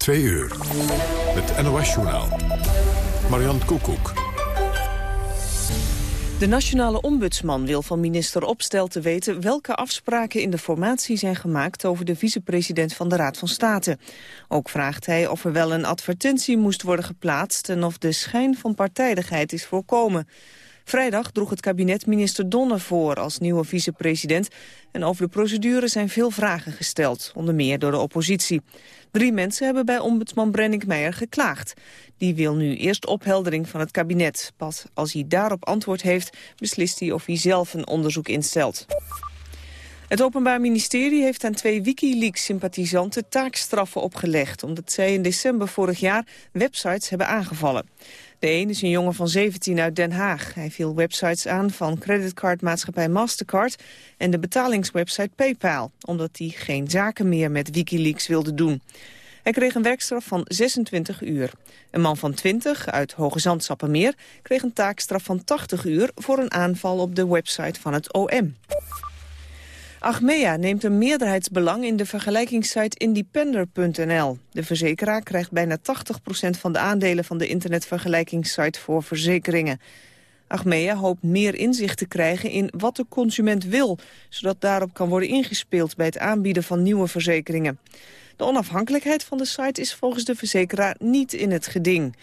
Twee uur. Het NOS-journaal. Marian Koekoek. De nationale ombudsman wil van minister Opstel te weten... welke afspraken in de formatie zijn gemaakt... over de vicepresident van de Raad van State. Ook vraagt hij of er wel een advertentie moest worden geplaatst... en of de schijn van partijdigheid is voorkomen. Vrijdag droeg het kabinet minister Donner voor als nieuwe vicepresident... en over de procedure zijn veel vragen gesteld, onder meer door de oppositie. Drie mensen hebben bij ombudsman Brennick Meijer geklaagd. Die wil nu eerst opheldering van het kabinet. Pas als hij daarop antwoord heeft, beslist hij of hij zelf een onderzoek instelt. Het Openbaar Ministerie heeft aan twee Wikileaks-sympathisanten taakstraffen opgelegd... omdat zij in december vorig jaar websites hebben aangevallen. De een is een jongen van 17 uit Den Haag. Hij viel websites aan van creditcardmaatschappij Mastercard en de betalingswebsite PayPal, omdat hij geen zaken meer met Wikileaks wilde doen. Hij kreeg een werkstraf van 26 uur. Een man van 20 uit Hoge Zandsappenmeer kreeg een taakstraf van 80 uur voor een aanval op de website van het OM. Achmea neemt een meerderheidsbelang in de vergelijkingssite independer.nl. De verzekeraar krijgt bijna 80% van de aandelen van de internetvergelijkingssite voor verzekeringen. Achmea hoopt meer inzicht te krijgen in wat de consument wil... zodat daarop kan worden ingespeeld bij het aanbieden van nieuwe verzekeringen. De onafhankelijkheid van de site is volgens de verzekeraar niet in het geding.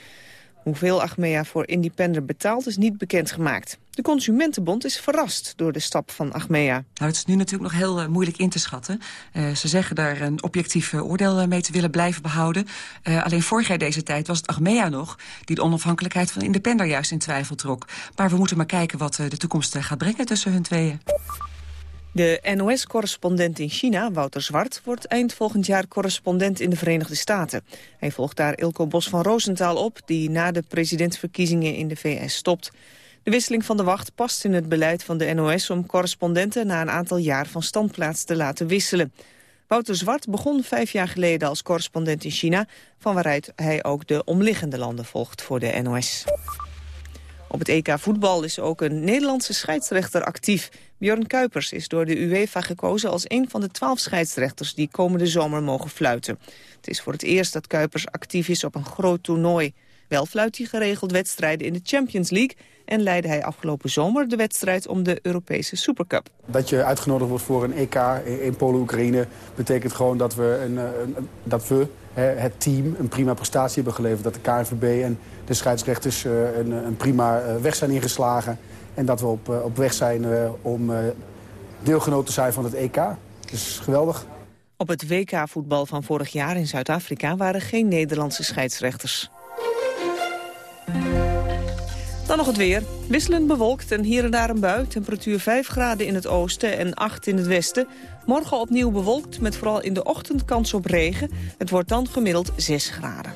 Hoeveel Achmea voor Independer betaalt is niet bekendgemaakt. De Consumentenbond is verrast door de stap van Achmea. Nou, het is nu natuurlijk nog heel uh, moeilijk in te schatten. Uh, ze zeggen daar een objectief uh, oordeel mee te willen blijven behouden. alleen vorig jaar deze tijd was het Achmea nog... die de onafhankelijkheid van Independer juist in twijfel trok. Maar we moeten maar kijken wat de toekomst gaat brengen tussen hun tweeën. De NOS-correspondent in China, Wouter Zwart, wordt eind volgend jaar correspondent in de Verenigde Staten. Hij volgt daar Ilko Bos van Roosentaal op, die na de presidentsverkiezingen in de VS stopt. De wisseling van de wacht past in het beleid van de NOS om correspondenten na een aantal jaar van standplaats te laten wisselen. Wouter Zwart begon vijf jaar geleden als correspondent in China, van waaruit hij ook de omliggende landen volgt voor de NOS. Op het EK voetbal is ook een Nederlandse scheidsrechter actief. Björn Kuipers is door de UEFA gekozen als een van de twaalf scheidsrechters die komende zomer mogen fluiten. Het is voor het eerst dat Kuipers actief is op een groot toernooi. Wel fluit hij geregeld wedstrijden in de Champions League en leidde hij afgelopen zomer de wedstrijd om de Europese Supercup. Dat je uitgenodigd wordt voor een EK in Polen-Oekraïne... betekent gewoon dat we, een, een, dat we het team een prima prestatie hebben geleverd. Dat de KNVB en de scheidsrechters eh, een, een prima eh, weg zijn ingeslagen. En dat we op, eh, op weg zijn om deelgenoot te zijn van het EK. Dus geweldig. Op het WK-voetbal van vorig jaar in Zuid-Afrika waren geen Nederlandse scheidsrechters. Dan nog het weer. Wisselend bewolkt en hier en daar een bui. Temperatuur 5 graden in het oosten en 8 in het westen. Morgen opnieuw bewolkt met vooral in de ochtend kans op regen. Het wordt dan gemiddeld 6 graden.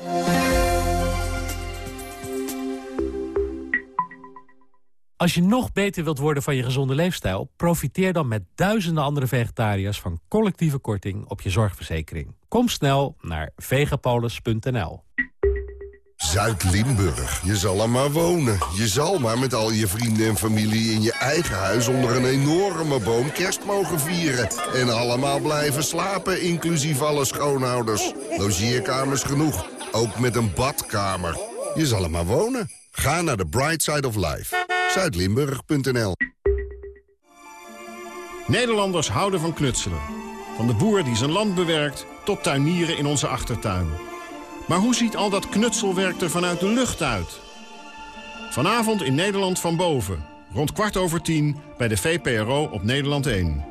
Als je nog beter wilt worden van je gezonde leefstijl... profiteer dan met duizenden andere vegetariërs... van collectieve korting op je zorgverzekering. Kom snel naar vegapolis.nl. Zuid-Limburg. Je zal er maar wonen. Je zal maar met al je vrienden en familie in je eigen huis... onder een enorme boom kerst mogen vieren. En allemaal blijven slapen, inclusief alle schoonouders. Logeerkamers genoeg, ook met een badkamer. Je zal er maar wonen. Ga naar de Bright Side of Life. Zuidlimburg.nl Nederlanders houden van knutselen. Van de boer die zijn land bewerkt tot tuinieren in onze achtertuin. Maar hoe ziet al dat knutselwerk er vanuit de lucht uit? Vanavond in Nederland van boven. Rond kwart over tien bij de VPRO op Nederland 1.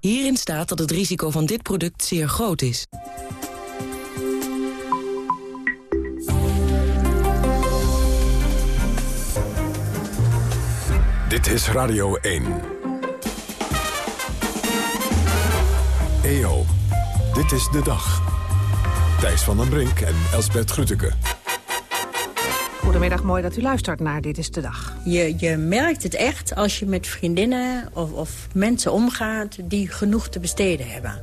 Hierin staat dat het risico van dit product zeer groot is. Dit is Radio 1. EO, dit is de dag. Thijs van den Brink en Elsbert Grütke. Goedemiddag, mooi dat u luistert naar Dit is de Dag. Je, je merkt het echt als je met vriendinnen of, of mensen omgaat... die genoeg te besteden hebben.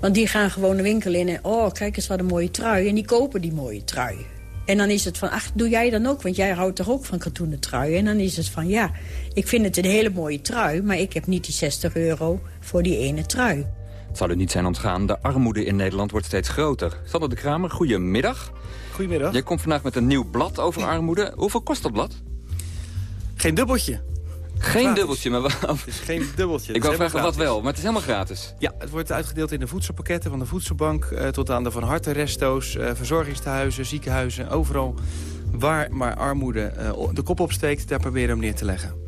Want die gaan gewoon de winkel in en... oh, kijk eens wat een mooie trui. En die kopen die mooie trui. En dan is het van, ach, doe jij dan ook? Want jij houdt toch ook van katoenen truien? En dan is het van, ja, ik vind het een hele mooie trui... maar ik heb niet die 60 euro voor die ene trui. Het zal u niet zijn ontgaan, de armoede in Nederland wordt steeds groter. Sander de Kramer, goedemiddag. Goedemiddag. Jij komt vandaag met een nieuw blad over armoede. Hoeveel kost dat blad? Geen dubbeltje. Geen dubbeltje, maar wel... Het is geen dubbeltje. Ik wou vragen wat wel, maar het is helemaal gratis. Ja, het wordt uitgedeeld in de voedselpakketten van de voedselbank... Eh, tot aan de Van Harte resto's, eh, verzorgingstehuizen, ziekenhuizen... overal waar maar armoede eh, de kop opsteekt, daar proberen we hem neer te leggen.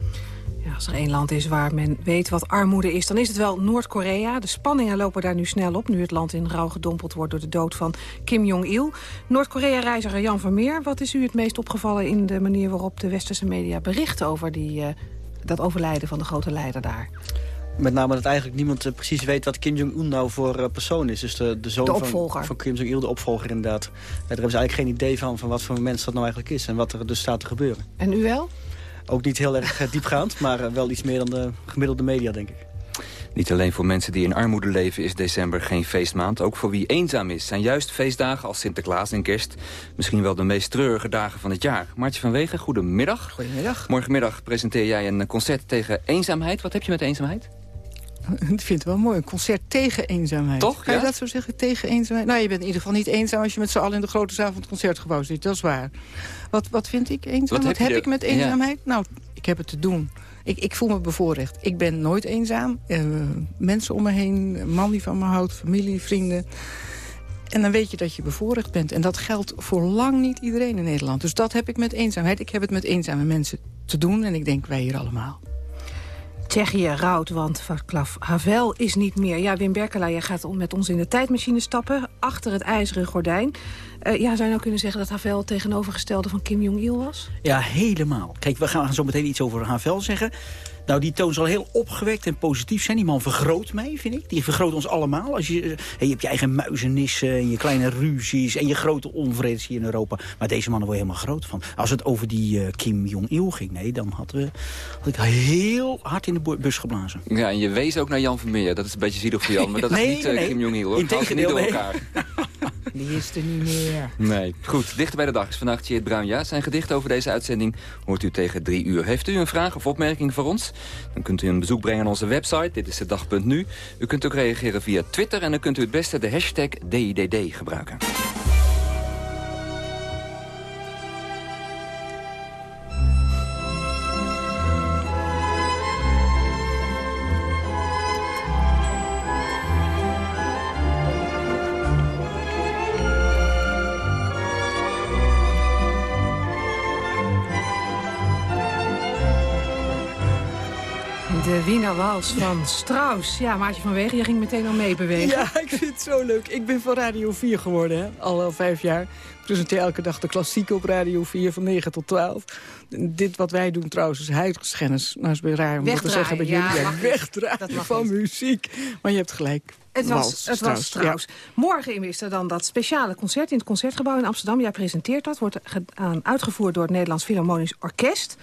Als er één land is waar men weet wat armoede is, dan is het wel Noord-Korea. De spanningen lopen daar nu snel op, nu het land in rouw gedompeld wordt door de dood van Kim Jong-il. Noord-Korea-reiziger Jan Vermeer, wat is u het meest opgevallen in de manier waarop de westerse media berichten over die, uh, dat overlijden van de grote leider daar? Met name dat eigenlijk niemand uh, precies weet wat Kim Jong-un nou voor uh, persoon is. Dus de, de zoon de. Van, van Kim Jong-il, de opvolger inderdaad. Ja, daar hebben ze eigenlijk geen idee van, van wat voor mens dat nou eigenlijk is. En wat er dus staat te gebeuren. En u wel? Ook niet heel erg diepgaand, maar wel iets meer dan de gemiddelde media, denk ik. Niet alleen voor mensen die in armoede leven is december geen feestmaand. Ook voor wie eenzaam is zijn juist feestdagen als Sinterklaas en kerst... misschien wel de meest treurige dagen van het jaar. Maartje van Wegen, goedemiddag. Goedemiddag. Morgenmiddag presenteer jij een concert tegen eenzaamheid. Wat heb je met eenzaamheid? Ik vind het wel mooi, een concert tegen eenzaamheid. Toch? Kan je dat zo zeggen, tegen eenzaamheid? Nou, je bent in ieder geval niet eenzaam als je met z'n allen in de grote zaal van het concertgebouw zit. Dat is waar. Wat, wat vind ik eenzaam? Wat, heb, ik met eenzaamheid? Ja. Nou, ik heb het te doen. Ik, ik voel me bevoorrecht. Ik ben nooit eenzaam. Uh, mensen om me heen, een man die van me houdt, familie, vrienden. En dan weet je dat je bevoorrecht bent. En dat geldt voor lang niet iedereen in Nederland. Dus dat heb ik met eenzaamheid. Ik heb het met eenzame mensen te doen. En ik denk wij hier allemaal. Tsjechië rouwt, want Václav Havel is niet meer. Ja, Wim Berkelaar, jij gaat met ons in de tijdmachine stappen... achter het ijzeren gordijn. Uh, ja, zou je nou kunnen zeggen dat Havel tegenovergestelde van Kim Jong-il was? Ja, helemaal. Kijk, we gaan zo meteen iets over Havel zeggen. Nou, die toon zal heel opgewekt en positief zijn. Die man vergroot mij, vind ik. Die vergroot ons allemaal. Als je, je hebt je eigen muizenissen en je kleine ruzies... en je grote onvrede hier in Europa. Maar deze mannen worden helemaal groot van. Als het over die uh, Kim Jong-il ging, nee, dan had, we, had ik heel hard in de bus geblazen. Ja, en je wees ook naar Jan Vermeer. Dat is een beetje zielig voor Jan, maar dat nee, is niet uh, nee. Kim Jong-il, hoor. Integendeel, niet door elkaar. Die is er niet meer. Nee. Goed, dichter bij de dag is vandaag Tjeerd Bruin. Ja, zijn gedicht over deze uitzending hoort u tegen drie uur. Heeft u een vraag of opmerking voor ons? Dan kunt u een bezoek brengen aan onze website. Dit is de dag.nu. U kunt ook reageren via Twitter en dan kunt u het beste de hashtag DIDD gebruiken. Wiener Wals van Strauss. Ja, Maartje van Wegen, je ging meteen al meebewegen. Ja, ik vind het zo leuk. Ik ben van Radio 4 geworden, hè? al al vijf jaar. Ik presenteer elke dag de klassiek op Radio 4 van 9 tot 12. Dit wat wij doen trouwens is huidgeschennis. Nou is het raar om dat te zeggen bij jullie. Ja, wegdraaien van niet. muziek. Maar je hebt gelijk. Het was, Wals, het was. Ja. Morgen is er dan dat speciale concert in het Concertgebouw in Amsterdam. Jij presenteert dat, wordt gedaan, uitgevoerd door het Nederlands Philharmonisch Orkest.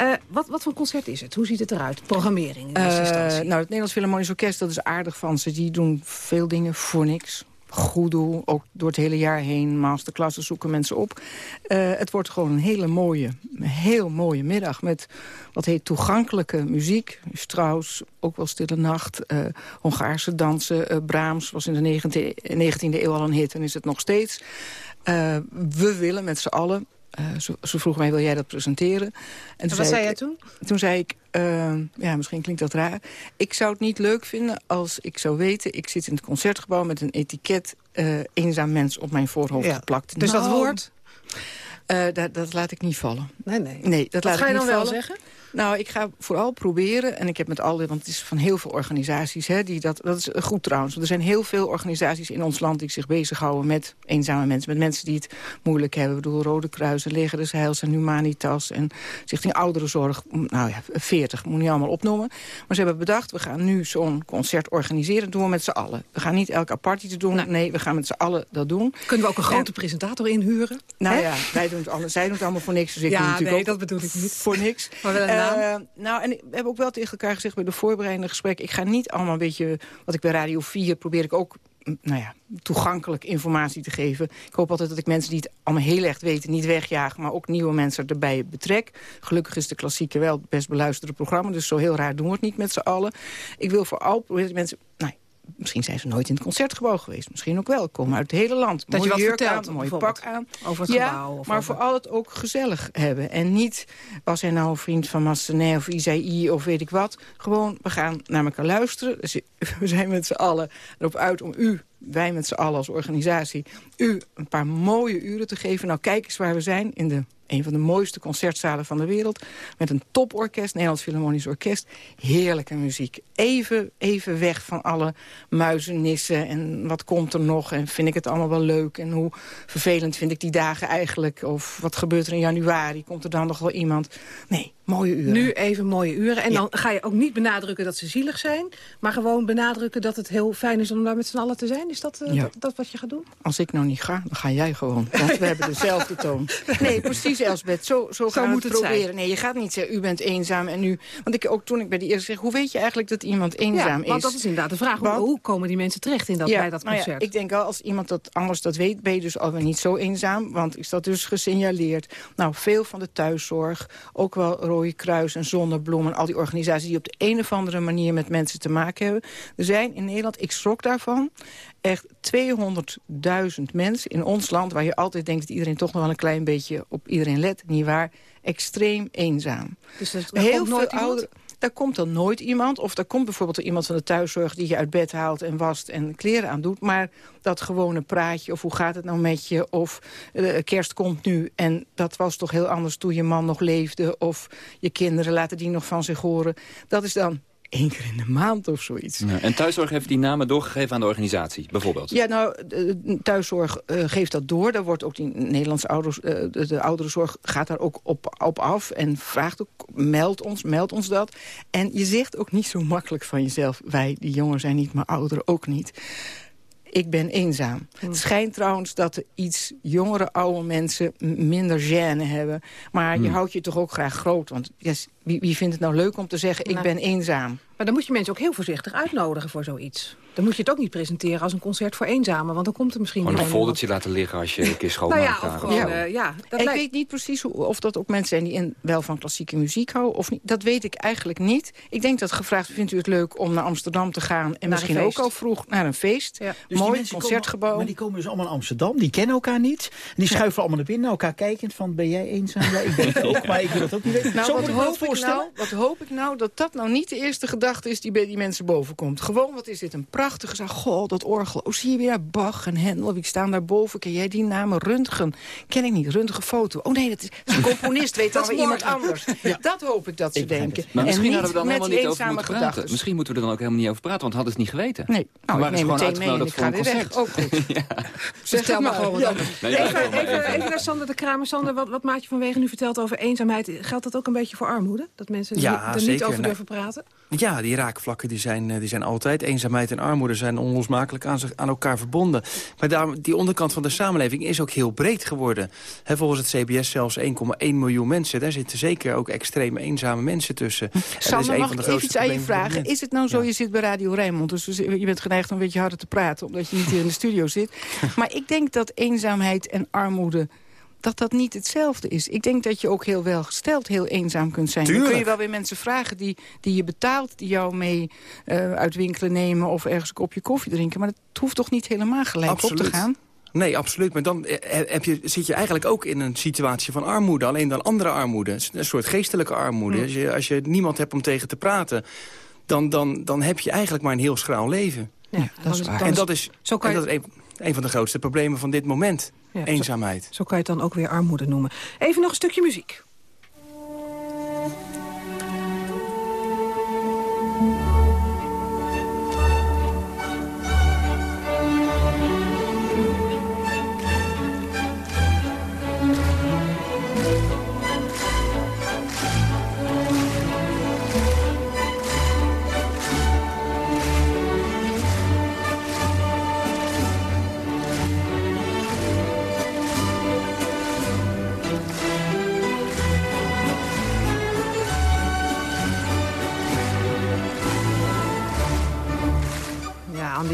Uh, wat, wat voor concert is het? Hoe ziet het eruit? Programmering in uh, Nou, het Nederlands Philharmonisch Orkest, dat is aardig van ze. Die doen veel dingen voor niks. Goed doel, ook door het hele jaar heen. Masterclasses zoeken mensen op. Uh, het wordt gewoon een hele mooie, heel mooie middag... met wat heet toegankelijke muziek. Strauss, ook wel Stille Nacht, uh, Hongaarse dansen. Uh, Brahms was in de 19e eeuw al een hit en is het nog steeds. we willen met z'n allen uh, ze, ze vroeg mij, wil jij dat presenteren? En, en wat zei jij toen? Toen zei ik, uh, ja, misschien klinkt dat raar. Ik zou het niet leuk vinden als ik zou weten... ik zit in het concertgebouw met een etiket... Uh, eenzaam mens op mijn voorhoofd ja. geplakt. Dus nou, dat woord? Dat, dat, laat ik niet vallen. Nee, nee. nee dat wat laat ga je ik dan niet wel vallen. zeggen? Nou, ik ga vooral proberen, en ik heb met alle, want het is van heel veel organisaties, hè, die dat, dat is goed trouwens. Want er zijn heel veel organisaties in ons land die zich bezighouden met eenzame mensen, met mensen die het moeilijk hebben. Ik bedoel, Rode Kruis, Leger Heils en Humanitas en Stichting Ouderenzorg. Nou ja, 40, moet niet allemaal opnoemen. Maar ze hebben bedacht, we gaan nu zo'n concert organiseren, dat doen we met z'n allen. We gaan niet elk apart iets doen, nee, we gaan met z'n allen dat doen. Kunnen we ook een grote presentator inhuren? Nou ja, wij doen het allemaal, zij doen het allemaal voor niks, dus ik ja, doe natuurlijk nee, dat bedoel ik niet. voor niks. Maar wel een naam. Uh, nou, en we hebben ook wel tegen elkaar gezegd bij de voorbereidende gesprekken... ik ga niet allemaal een beetje, wat ik bij Radio 4 probeer ik ook nou ja, toegankelijk informatie te geven. Ik hoop altijd dat ik mensen die het allemaal heel echt weten... niet wegjagen, maar ook nieuwe mensen erbij betrek. Gelukkig is de klassieke wel het best beluisterde programma... dus zo heel raar doen we het niet met z'n allen. Ik wil vooral mensen... Misschien zijn ze nooit in het concertgebouw geweest. Misschien ook wel. Komen uit het hele land. Dat mooie je wat jurk vertelt, aan, een mooie pak aan. over het ja, gebouw of maar over- vooral het ook gezellig hebben. En niet, was hij nou een vriend van Massenet of Isaïe of weet ik wat. Gewoon, we gaan naar elkaar luisteren. Dus we zijn met z'n allen erop uit om u wij met z'n allen als organisatie... u een paar mooie uren te geven. Nou, kijk eens waar we zijn in de een van de mooiste concertzalen van de wereld. Met een toporkest, Nederlands Philharmonisch Orkest. Heerlijke muziek. Even, even weg van alle muizenissen en wat komt er nog. En vind ik het allemaal wel leuk. En hoe vervelend vind ik die dagen eigenlijk. Of wat gebeurt er in januari? Komt er dan nog wel iemand? Nee, mooie uren. Nu even mooie uren. En dan ga je ook niet benadrukken dat ze zielig zijn... maar gewoon benadrukken dat het heel fijn is om daar met z'n allen te zijn. Is dat, eh, Ja. dat, dat wat je gaat doen? Als ik nou niet ga, dan ga jij gewoon. Want we hebben dezelfde toon. Nee, precies, Elsbeth. Zo, zo, gaan we moet het het proberen. zijn. Nee, je gaat niet zeggen, u bent eenzaam en nu... Want ik ook toen ik bij die eerste zeg, hoe weet je eigenlijk dat iemand eenzaam ja, want is? dat is inderdaad de vraag. Hoe, Want- hoe komen die mensen terecht in dat, ja, bij dat nou ja, concert? ik denk wel, als iemand dat anders dat weet... ben je dus alweer niet zo eenzaam, want is dat dus gesignaleerd. Nou, veel van de thuiszorg, ook wel Rode Kruis en Zonnebloem... en al die organisaties die op de een of andere manier met mensen te maken hebben. Er zijn in Nederland, ik schrok daarvan... echt 200.000 mensen in ons land... waar je altijd denkt dat iedereen toch nog wel een klein beetje op iedereen let. Niet waar? Extreem eenzaam. Dus er Heel veel ouderen... Daar komt dan nooit iemand. Of daar komt bijvoorbeeld iemand van de thuiszorg... die je uit bed haalt en wast en kleren aandoet. Maar dat gewone praatje of hoe gaat het nou met je... of eh, kerst komt nu en dat was toch heel anders toen je man nog leefde... of je kinderen laten die nog van zich horen. Dat is dan één keer in de maand of zoiets. Ja, en thuiszorg heeft die namen doorgegeven aan de organisatie, bijvoorbeeld. Ja, nou, de thuiszorg eh, geeft dat door. Daar wordt ook die Nederlandse ouders, eh, de, de ouderenzorg gaat daar ook op, op af en vraagt ook, meld ons, meld ons dat. En je zegt ook niet zo makkelijk van jezelf, wij, die jongeren zijn niet, maar ouderen ook niet. Ik ben eenzaam. Het schijnt trouwens dat de iets jongere oude mensen minder gêne hebben. Maar je Hmm. houdt je toch ook graag groot. Want yes, wie, wie vindt het nou leuk om te zeggen, ik Nou. ben eenzaam? Maar dan moet je mensen ook heel voorzichtig uitnodigen voor zoiets. Dan moet je het ook niet presenteren als een concert voor eenzamen. Want dan komt er misschien Gewoon een foldertje laten liggen als je een keer Nou schoonmaakt. ja, of daar. gewoon, Ja. eh, ja, dat ik lijkt- weet niet precies hoe, of dat ook mensen zijn die in, wel van klassieke muziek houden of niet. Dat weet ik eigenlijk niet. Ik denk dat gevraagd vindt u het leuk om naar Amsterdam te gaan... en een misschien ook al vroeg naar een feest. Dus die Mooi, concertgebouw. Komen, maar die komen dus allemaal in Amsterdam. Die kennen elkaar niet. En die schuiven allemaal naar binnen, naar elkaar kijkend van... ben jij eenzaam? Ja, ik ben het ook, maar ik wil dat ook niet weten. Nou, Zo wat ik hoop, ik voorstellen. nou, wat hoop ik nou dat dat nou niet de eerste gedachte is die bij die mensen boven komt. Gewoon, wat is dit een prachtige zaak. Goh, dat orgel. Oh, zie je weer Bach en Hendel. Wie staan daar boven? Ken jij die namen? Röntgen. Ken ik niet. Röntgen foto. Oh nee, dat is een componist. Weet dan Dat weer iemand anders. Dat hoop ik dat ze Ik denken. Maar en misschien hadden we dan met helemaal niet over eenzame moeten praten. gedachten. Misschien moeten we er dan ook helemaal niet over praten, want hadden ze het niet geweten. Nee, nou, ik waren ze neem gewoon meteen mee en ik uitgenodigd ga voor weer een weg. concert. Ook goed. Zeg het maar maar. gewoon Ja. Nee, even, maar even, even. naar Sander de Kramer. Sander, wat, wat Maatje van Wegen nu vertelt over eenzaamheid... geldt dat ook een beetje voor armoede? Dat mensen Ja, er niet zeker. over Nou, durven praten? Ja, die raakvlakken die zijn, eh, die zijn altijd. Eenzaamheid en armoede zijn onlosmakelijk aan, zich, aan elkaar verbonden. Maar daarom, die onderkant van de samenleving is ook heel breed geworden. Hè, volgens het CBS zelfs 1,1 miljoen mensen. Daar zitten zeker ook extreem eenzame mensen tussen. Een mag van de ik even iets aan je vragen? Is het nou zo, je zit bij Radio Rijnmond... dus je bent geneigd om een beetje harder te praten... omdat je niet hier in de studio zit. Maar ik denk dat eenzaamheid en armoede dat dat niet hetzelfde is. Ik denk dat je ook heel welgesteld heel eenzaam kunt zijn. Dan kun je Tuurlijk. wel weer mensen vragen die, die je betaalt... die jou mee eh uit winkelen nemen of ergens een kopje koffie drinken. Maar dat hoeft toch niet helemaal gelijk op te gaan? Nee, absoluut. Maar dan eh, heb je, zit je eigenlijk ook in een situatie van armoede. Alleen dan andere armoede. Een soort geestelijke armoede. Mm. Als, je, als je niemand hebt om tegen te praten... Dan, dan, dan heb je eigenlijk maar een heel schraal leven. Ja, dat is waar. En dat is, Zo kan en dat is een, een van de grootste problemen van dit moment. Ja, zo- Eenzaamheid. Zo kan je het dan ook weer armoede noemen. Even nog een stukje muziek.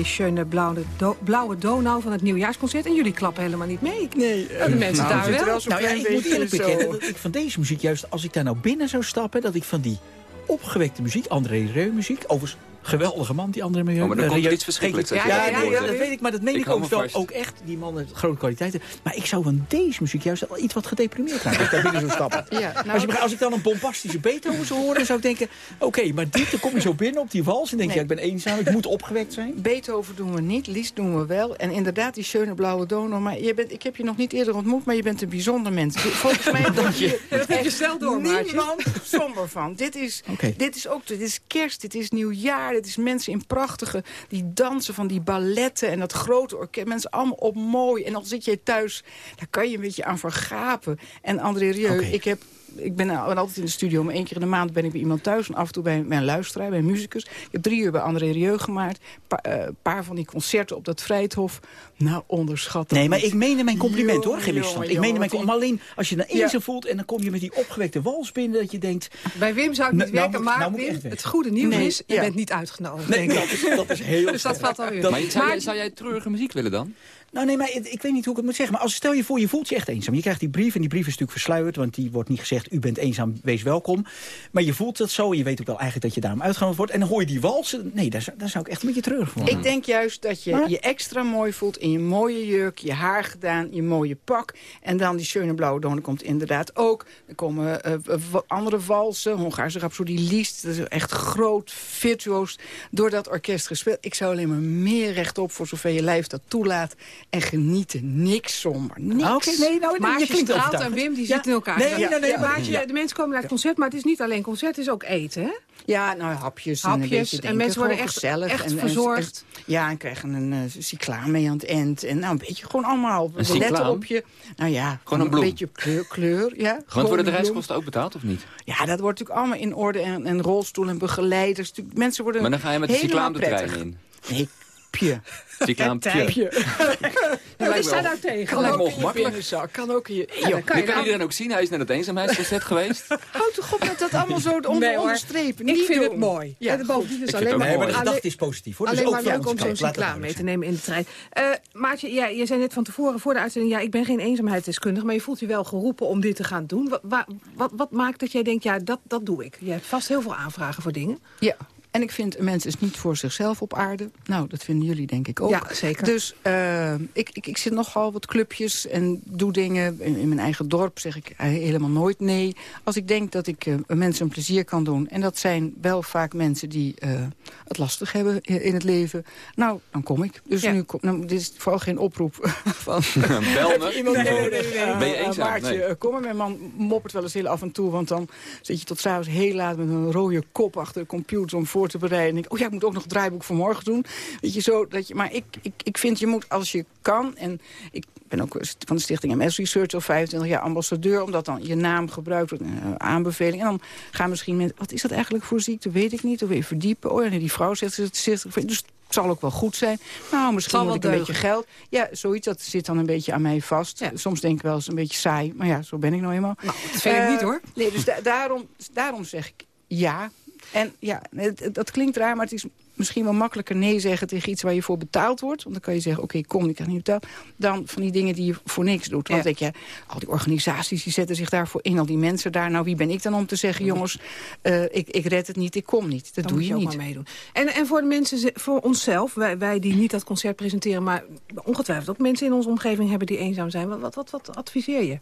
Schöne Blauwe, Do Blauwe Donau van het nieuwjaarsconcert. En jullie klappen helemaal niet mee. Nee. de mensen nou, daar wel. wel nou ja, ik moet eerlijk zo. bekennen dat ik van deze muziek juist... als ik daar nou binnen zou stappen, dat ik van die opgewekte muziek... André Rieu muziek, overigens geweldige man, die André Rieu. Oh, maar dan eh, komt er iets verschrikkelijks Ja, dat weet ik, maar dat meen Ik ook wel. Ook echt, die man heeft grote kwaliteiten. Maar ik zou van deze muziek juist al iets wat gedeprimeerd raken. Als ik daar binnen zou stappen. Ja, nou- als, je als ik dan een bombastische Beethoven zou horen, dan zou ik denken... Oké, maar dit, dan kom je zo binnen op die wals en denk je... Nee. ik ben eenzaam, ik moet opgewekt zijn. Beethoven doen we niet, Lies doen we wel. En inderdaad, die schöne blauwe donor. Maar je bent, ik heb je nog niet eerder ontmoet, maar je bent een bijzonder mens. Volgens mij Dank je. Dat heb je snel door, niemand somber van. Dit is, dit is ook dit is kerst, dit is nieuwjaar. Dit is mensen in prachtige, die dansen van die balletten en dat grote orkest. Mensen allemaal op mooi. En dan zit je thuis, daar kan je een beetje aan vergapen. En André Rieu, ik heb... Ik ben nou altijd in de studio, maar één keer in de maand ben ik bij iemand thuis. En af en toe bij, een luisteraar, bij een muzikus. Ik heb drie uur bij André Rieu gemaakt. Een paar van die concerten op dat Vrijthof. Nou, onderschat Nee, maar niet. ik meende mijn compliment hoor, geen misstand. Ik meende mijn maar alleen als je Ja. eenzaam voelt... en dan kom je met die opgewekte wals binnen dat je denkt... Bij Wim zou het niet Nou, nou werken, maar nou ik Wim, het goede nieuws Nee, is, je ja. bent niet uitgenodigd. Nee, dat ik. is, dat is heel Dus dat sterk. valt alweer. Maar zou, jij, Maar- zou jij treurige muziek willen dan? Nou nee, maar ik, ik weet niet hoe ik het moet zeggen. Maar als stel je voor, je voelt je echt eenzaam. Je krijgt die brief en die brief is natuurlijk versluierd. Want die wordt niet gezegd, u bent eenzaam, wees welkom. Maar je voelt dat zo en je weet ook wel eigenlijk dat je daarom uitgenodigd wordt. En dan hoor je die walsen. Nee, daar, zou- daar zou ik echt een beetje treurig voor. Ik denk juist dat je je extra mooi voelt in je mooie jurk, je haar gedaan, je mooie pak. En dan die schöne blauwe donor komt inderdaad ook. Er komen eh, andere walsen, Hongaarse Rhapsodie Liest. Dat is echt groot, virtuoos, door dat orkest gespeeld. Ik zou alleen maar meer rechtop voor zover je lijf dat toelaat. En genieten, niks somber, niks. Ah, Oké, nee, nou, je klinkt straalt en. Wim die Ja. zitten in elkaar. Nee, nee, nee, nee, Ja, maar- Maartje, ja. De mensen komen naar het concert, maar het is niet alleen concert, het is ook eten, hè? Ja, nou hapjes. en, een Hapjes, en denken, mensen worden echt- gezellig. echt en, en- verzorgd. en- ja, en krijgen een uh, cyclaam mee aan het eind. En nou, een beetje gewoon allemaal Een letten op je. Nou ja, Gewoon een bloem? beetje kleur. kleur ja, Want gewoon worden de een reiskosten ook betaald of niet? Ja, dat wordt natuurlijk allemaal in orde. En, en rolstoel en begeleiders. Mensen worden Maar dan ga je met de cyclaam de trein in. Nee, pje. Cyclaam, Tijpje. Wat is daar nou tegen? Kan lijkt me ongemakkelijk. Kan ook in je... Ja, dan kan je kan dan- iedereen ook zien. Hij is naar het eenzaamheidsconcert geweest. Houd toch op met dat allemaal zo onder, Nee, onderstrepen. Ik Niet vind het mooi. Ja, en bovendien is alleen maar, Nee, maar de gedachte is positief hoor. Dus Alleen ook maar leuk om zo'n cyclaam mee te nemen in de trein. Eh Maartje, ja, je zei net van tevoren, voor de uitzending... ja, ik ben geen eenzaamheidsdeskundige, maar je voelt je wel geroepen om dit te gaan doen. Wat, wa- wat, wat maakt dat jij denkt, ja, dat, dat doe ik? Je hebt vast heel veel aanvragen voor dingen. Ja, en ik vind een mens is niet voor zichzelf op aarde. Nou, dat vinden jullie denk ik ook. Ja, zeker. Dus eh, ik, ik, ik zit nogal wat clubjes en doe dingen. In, in mijn eigen dorp zeg ik eh, helemaal nooit nee. Als ik denk dat ik eh, mensen een plezier kan doen... en dat zijn wel vaak mensen die eh, het lastig hebben in, het leven... nou, dan kom ik. Dus Ja. nu kom, nou, dit is vooral geen oproep van... Bel me. iemand nodig? Eh, Ben je eenzaam? Maartje, Nee. kom maar. Mijn man moppert wel eens heel af en toe. Want dan zit je tot s'avonds heel laat met een rode kop achter de computer om voor te bereiden. En ik, oh ja, ik moet ook nog het draaiboek voor morgen doen. Weet je, zo, dat je, maar ik, ik, ik vind, je moet als je kan... en ik ben ook van de stichting MS Research al 25 jaar ambassadeur... omdat dan je naam gebruikt wordt, een eh, aanbeveling. En dan gaan misschien mensen, wat is dat eigenlijk voor ziekte? Weet ik niet, of weer verdiepen. Oh ja, nee, die vrouw zegt ze het. Dus het zal ook wel goed zijn. Nou, misschien moet ik een deugen. beetje geld. Ja, zoiets, dat zit dan een beetje aan mij vast. Ja. Soms denk ik wel eens een beetje saai. Maar ja, zo ben ik nou eenmaal. Nou, dat vind ik Eh, niet, hoor. Nee, dus da- daarom, daarom zeg ik ja. En ja, het- dat klinkt raar, maar het is misschien wel makkelijker nee zeggen tegen iets waar je voor betaald wordt. Want dan kan je zeggen, oké, kom, ik krijg niet betaald. Dan van die dingen die je voor niks doet. Want Ja. denk je, al die organisaties die zetten zich daarvoor in, al die mensen daar. Nou, wie ben ik dan om te zeggen, jongens, eh, ik, ik red het niet, ik kom niet. Dat Dan doe je, ook niet. maar meedoen. En, en voor de mensen, voor onszelf, wij, wij die niet dat concert presenteren... maar ongetwijfeld ook mensen in onze omgeving hebben die eenzaam zijn. Wat, wat, wat, wat adviseer je?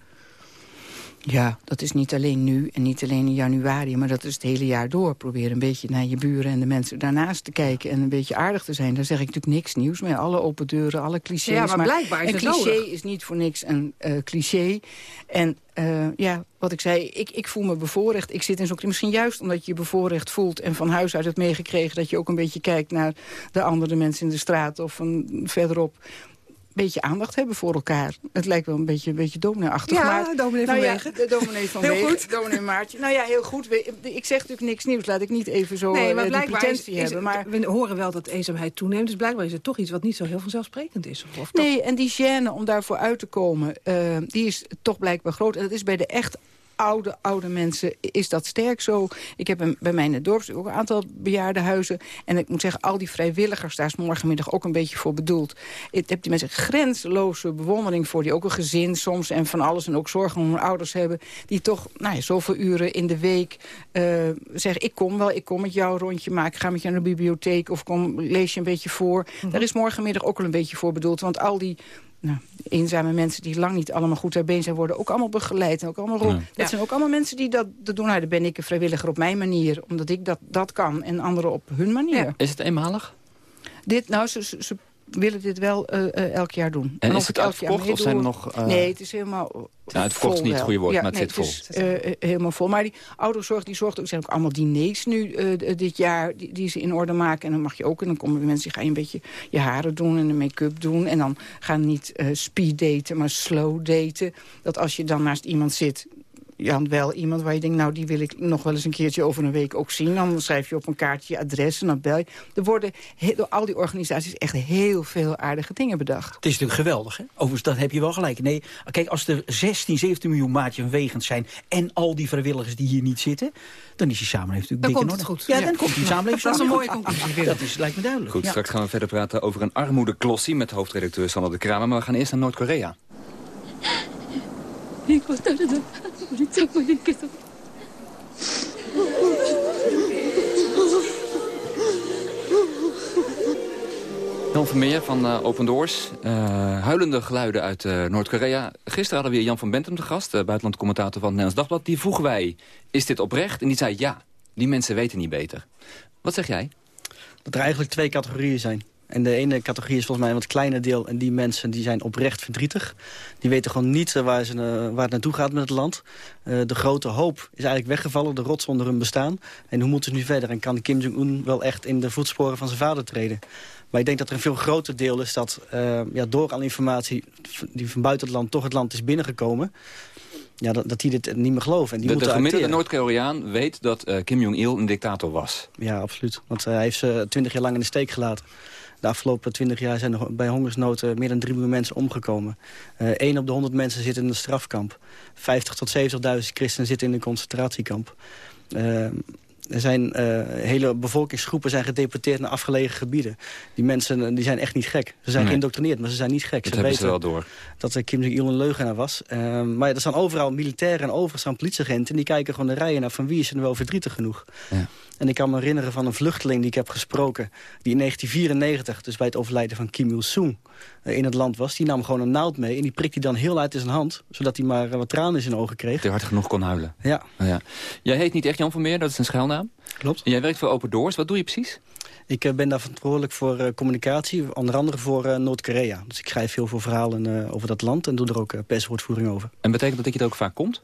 Ja, dat is niet alleen nu en niet alleen in januari, maar dat is het hele jaar door. Probeer een beetje naar je buren en de mensen daarnaast te kijken en een beetje aardig te zijn. Daar zeg ik natuurlijk niks nieuws mee. Alle open deuren, alle clichés. Ja, maar blijkbaar is een het cliché nodig. is niet voor niks een eh, cliché. En eh, ja, wat ik zei, ik, ik voel me bevoorrecht. Ik zit in zo'n misschien juist omdat je je bevoorrecht voelt en van huis uit hebt meegekregen dat je ook een beetje kijkt naar de andere mensen in de straat of van verderop beetje aandacht hebben voor elkaar. Het lijkt wel een beetje, een beetje dominee-achtig. Ja, maar, dominee van nou ja, de dominee van Heel Wegen, goed. dominee Maartje. Nou ja, heel goed. Ik zeg natuurlijk niks nieuws. Laat ik niet even zo Nee, eh, maar die blijkbaar is, pretentie is- hebben. Maar we horen wel dat eenzaamheid toeneemt. Dus blijkbaar is het toch iets wat niet zo heel vanzelfsprekend is. Of, of? Nee, en die gêne om daarvoor uit te komen, eh, die is toch blijkbaar groot. En dat is bij de echt oude, oude mensen is dat sterk zo. Ik heb een, bij mij in het dorp ook een aantal bejaardenhuizen. En ik moet zeggen, al die vrijwilligers, daar is morgenmiddag ook een beetje voor bedoeld. Ik heb die mensen grenzeloze bewondering voor, die ook een gezin soms en van alles en ook zorgen om hun ouders hebben. Die toch nou ja, zoveel uren in de week uh, zeggen, ik kom wel, ik kom met jou een rondje maken, ga met je naar de bibliotheek of kom, lees je een beetje voor. Mhm. Daar is morgenmiddag ook al een beetje voor bedoeld, want al die nou, eenzame mensen die lang niet allemaal goed ter been zijn... worden ook allemaal begeleid. En ook allemaal rond. Dat zijn ook allemaal mensen die dat, dat doen. Nou, dan ben ik een vrijwilliger op mijn manier. Omdat ik dat, dat kan. En anderen op hun manier. Is het eenmalig? Dit, nou, ze, ze willen dit wel uh, elk jaar doen. En, is het uitverkocht of zijn er nog... Uh... Nee, het is helemaal nou, Uitverkocht is niet het goede woord, maar het zit vol. Het is helemaal vol. Maar die ouderenzorg die zorgt ook... Er zijn ook allemaal diners nu dit jaar die, die, ze in orde maken. En dan mag je ook... En dan komen mensen, die gaan je een beetje je haren doen en de make-up doen. En dan gaan niet speed daten, maar slow daten. Dat als je dan naast iemand zit ja, wel iemand waar je denkt... nou, die wil ik nog wel eens een keertje over een week ook zien. Dan schrijf je op een kaartje je adres en dan bel je. Er worden door al die organisaties echt heel veel aardige dingen bedacht. Het is natuurlijk geweldig, hè? Overigens, dat heb je wel gelijk. Nee, kijk, als er 16, 17 miljoen maatjes wegend zijn... en al die vrijwilligers die hier niet zitten... dan is die samenleving natuurlijk dan komt het goed. Ja, dan komt die samenleving Dat is een mooie conclusie. Dat is, lijkt me duidelijk. Goed, straks gaan we verder praten over een armoedeklossie... met hoofdredacteur Sander de Kramer. Maar we gaan eerst naar Noord-Korea. 우리 장모님께서 Jan Vermeer van uh, Open Doors. Uh, huilende geluiden uit uh, Noord-Korea. Gisteren hadden we hier Jan van Bentum te gast, buitenland commentator van het Nederlands Dagblad. Die vroegen wij, is dit oprecht? En die zei, ja, die mensen weten niet beter. Wat zeg jij? Dat er eigenlijk twee categorieën zijn. En de ene categorie is volgens mij een wat kleiner deel. En die mensen die zijn oprecht verdrietig. Die weten gewoon niet eh, waar, ze, uh, waar het naartoe gaat met het land. Uh, de grote hoop is eigenlijk weggevallen. De rots onder hun bestaan. En hoe moeten ze nu verder? En kan Kim Jong-un wel echt in de voetsporen van zijn vader treden? Maar ik denk dat er een veel groter deel is dat ja, door al informatie... die van buiten het land toch het land is binnengekomen ja, dat, dat die dit niet meer geloven. En die de, de gemiddelde Noord-Koreaan weet dat Kim Jong-il een dictator was. Ja, absoluut. Want hij heeft ze twintig jaar lang in de steek gelaten. De afgelopen 20 jaar zijn er bij hongersnood meer dan 3 miljoen mensen omgekomen. Eén uh, op de 100 mensen zit in een strafkamp. 50 tot 70.000 christenen zitten in een concentratiekamp. Uh, er zijn uh, hele bevolkingsgroepen zijn gedeporteerd naar afgelegen gebieden. Die mensen eh, die zijn echt niet gek. Ze zijn nee. geïndoctrineerd, maar ze zijn niet gek. Dat ze weten ze wel door. dat Kim Jong-il een leugenaar was. Uh, maar er staan overal militairen en overal staan politieagenten... en die kijken gewoon de rijen naar van wie is er wel verdrietig genoeg. Ja. En ik kan me herinneren van een vluchteling die ik heb gesproken... die in 1994, dus bij het overlijden van Kim Il-sung... Uh, in het land was. Die nam gewoon een naald mee en die prikte hij dan heel uit in zijn hand... zodat hij maar wat tranen in zijn ogen kreeg. Hij hard genoeg kon huilen. Ja. Oh, ja. Jij heet niet echt Jan van Meer, dat is een schuilnaam. Klopt. En jij werkt voor Open Doors. Wat doe je precies? Ik uh, ben daar verantwoordelijk voor uh, communicatie, onder andere voor uh, Noord-Korea. Dus ik schrijf heel veel verhalen over dat land en doe er ook perswoordvoering over. En betekent dat dat je het ook vaak komt?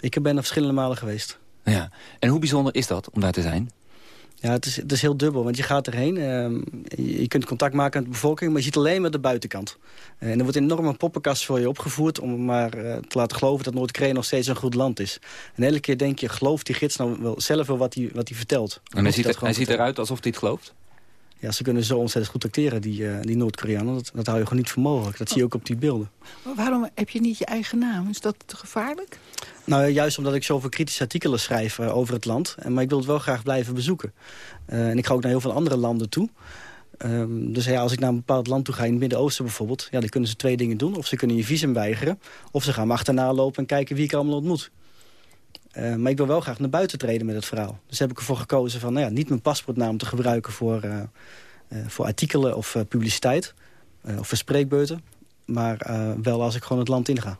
Ik ben er verschillende malen geweest. Ja. En hoe bijzonder is dat om daar te zijn? Ja, het is, het is heel dubbel, want je gaat erheen. Uh, je kunt contact maken met de bevolking, maar je ziet alleen maar de buitenkant. Uh, en er wordt een enorme poppenkast voor je opgevoerd... om maar uh, te laten geloven dat Noord-Korea nog steeds een goed land is. En elke keer denk je, gelooft die gids nou wel zelf wel wat hij wat vertelt? En hij, ziet, hij ziet eruit alsof hij het gelooft? Ja, ze kunnen zo ontzettend goed acteren, die, uh, die Noord-Koreanen. Dat, dat hou je gewoon niet voor mogelijk. Dat zie je ook op die beelden. Maar waarom heb je niet je eigen naam? Is dat te gevaarlijk? Nou, juist omdat ik zoveel kritische artikelen schrijf uh, over het land. En, maar ik wil het wel graag blijven bezoeken. Uh, en ik ga ook naar heel veel andere landen toe. Um, dus ja, als ik naar een bepaald land toe ga, in het Midden-Oosten bijvoorbeeld... Ja, dan kunnen ze twee dingen doen. Of ze kunnen je visum weigeren. Of ze gaan me achterna lopen en kijken wie ik allemaal ontmoet. Uh, maar ik wil wel graag naar buiten treden met het verhaal. Dus heb ik ervoor gekozen van nou ja, niet mijn paspoortnaam te gebruiken... voor, uh, uh, voor artikelen of publiciteit of voor spreekbeurten. Maar wel als ik gewoon het land inga.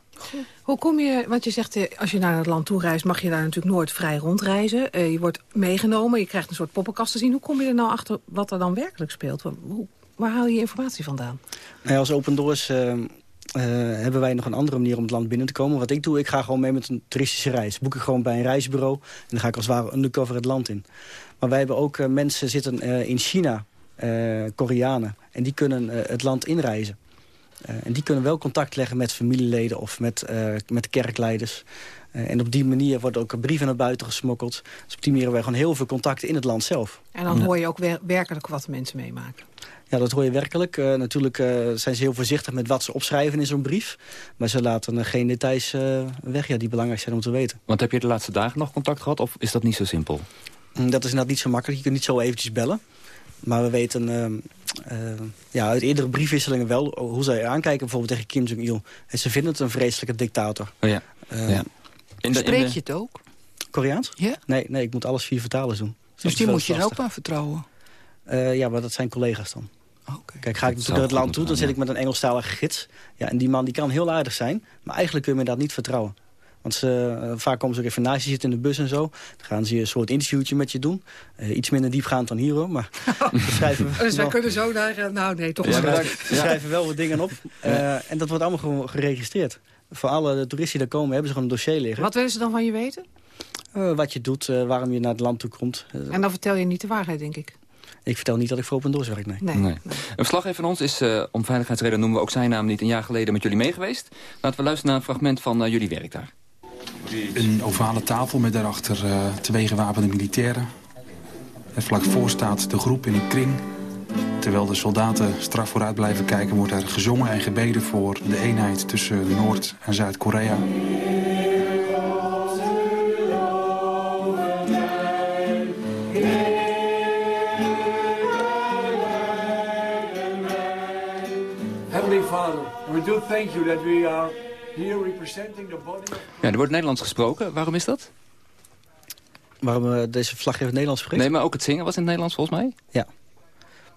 Hoe kom je, want je zegt als je naar het land toe reist... mag je daar natuurlijk nooit vrij rondreizen. je wordt meegenomen, je krijgt een soort poppenkast te zien. Hoe kom je er nou achter wat er dan werkelijk speelt? Hoe, waar haal je je informatie vandaan? Nou ja, als Open Doors hebben wij nog een andere manier om het land binnen te komen. Wat ik doe, ik ga gewoon mee met een toeristische reis. Boek ik gewoon bij een reisbureau en dan ga ik als het ware undercover het land in. Maar wij hebben ook uh, mensen zitten uh, in China, Koreanen, en die kunnen het land inreizen. en die kunnen wel contact leggen met familieleden of met, met kerkleiders. en op die manier worden ook brieven naar buiten gesmokkeld. Dus op die manier hebben wij gewoon heel veel contacten in het land zelf. En dan hoor je ook werkelijk wat mensen meemaken. Ja, dat hoor je werkelijk. Uh, natuurlijk uh, zijn ze heel voorzichtig met wat ze opschrijven in zo'n brief. Maar ze laten uh, geen details weg ja, die belangrijk zijn om te weten. Want heb je de laatste dagen nog contact gehad of is dat niet zo simpel? Mm, dat is inderdaad niet zo makkelijk. Je kunt niet zo eventjes bellen. Maar we weten ja, uit eerdere briefwisselingen wel hoe zij aankijken bijvoorbeeld tegen Kim Jong-il. En ze vinden het een vreselijke dictator. Oh ja. ja. In de, Spreek je het ook? Koreaans? Ja? Nee, nee, ik moet alles via vertalers doen. Dus die moet je er ook aan vertrouwen? ja, maar dat zijn collega's dan. Kijk, ga ik natuurlijk naar het land toe, dan zit ik met een Engelstalige gids. Ja, en die man die kan heel aardig zijn, maar eigenlijk kun je me dat niet vertrouwen. Want ze, uh, vaak komen ze ook even naast je zitten in de bus en zo. Dan gaan ze een soort interviewtje met je doen. Uh, iets minder diepgaand dan hier hoor. Maar schrijven dus wij kunnen zo naar... Uh, nou nee, toch ja, Ze schrijven wel wat dingen op. en dat wordt allemaal gewoon geregistreerd. Voor alle toeristen die daar komen hebben ze gewoon een dossier liggen. Wat willen ze dan van je weten? wat je doet, waarom je naar het land toe komt. en dan vertel je niet de waarheid, denk ik. Ik vertel niet dat ik voor Open Doors werk, nee. nee, nee. Een verslaggever van ons is, uh, om veiligheidsreden noemen we ook zijn naam niet... een jaar geleden met jullie meegeweest. Laten we luisteren naar een fragment van uh, jullie werk daar. Een ovale tafel met daarachter uh, twee gewapende militairen. En vlak voor staat de groep in een kring. Terwijl de soldaten strak vooruit blijven kijken... wordt er gezongen en gebeden voor de eenheid tussen Noord- en Zuid-Korea. Do thank you that we are here representing the body Ja, er wordt Nederlands gesproken. Waarom is dat? Waarom uh, deze vlag in het Nederlands spreekt? Nee, maar ook het zingen was in het Nederlands volgens mij? Ja.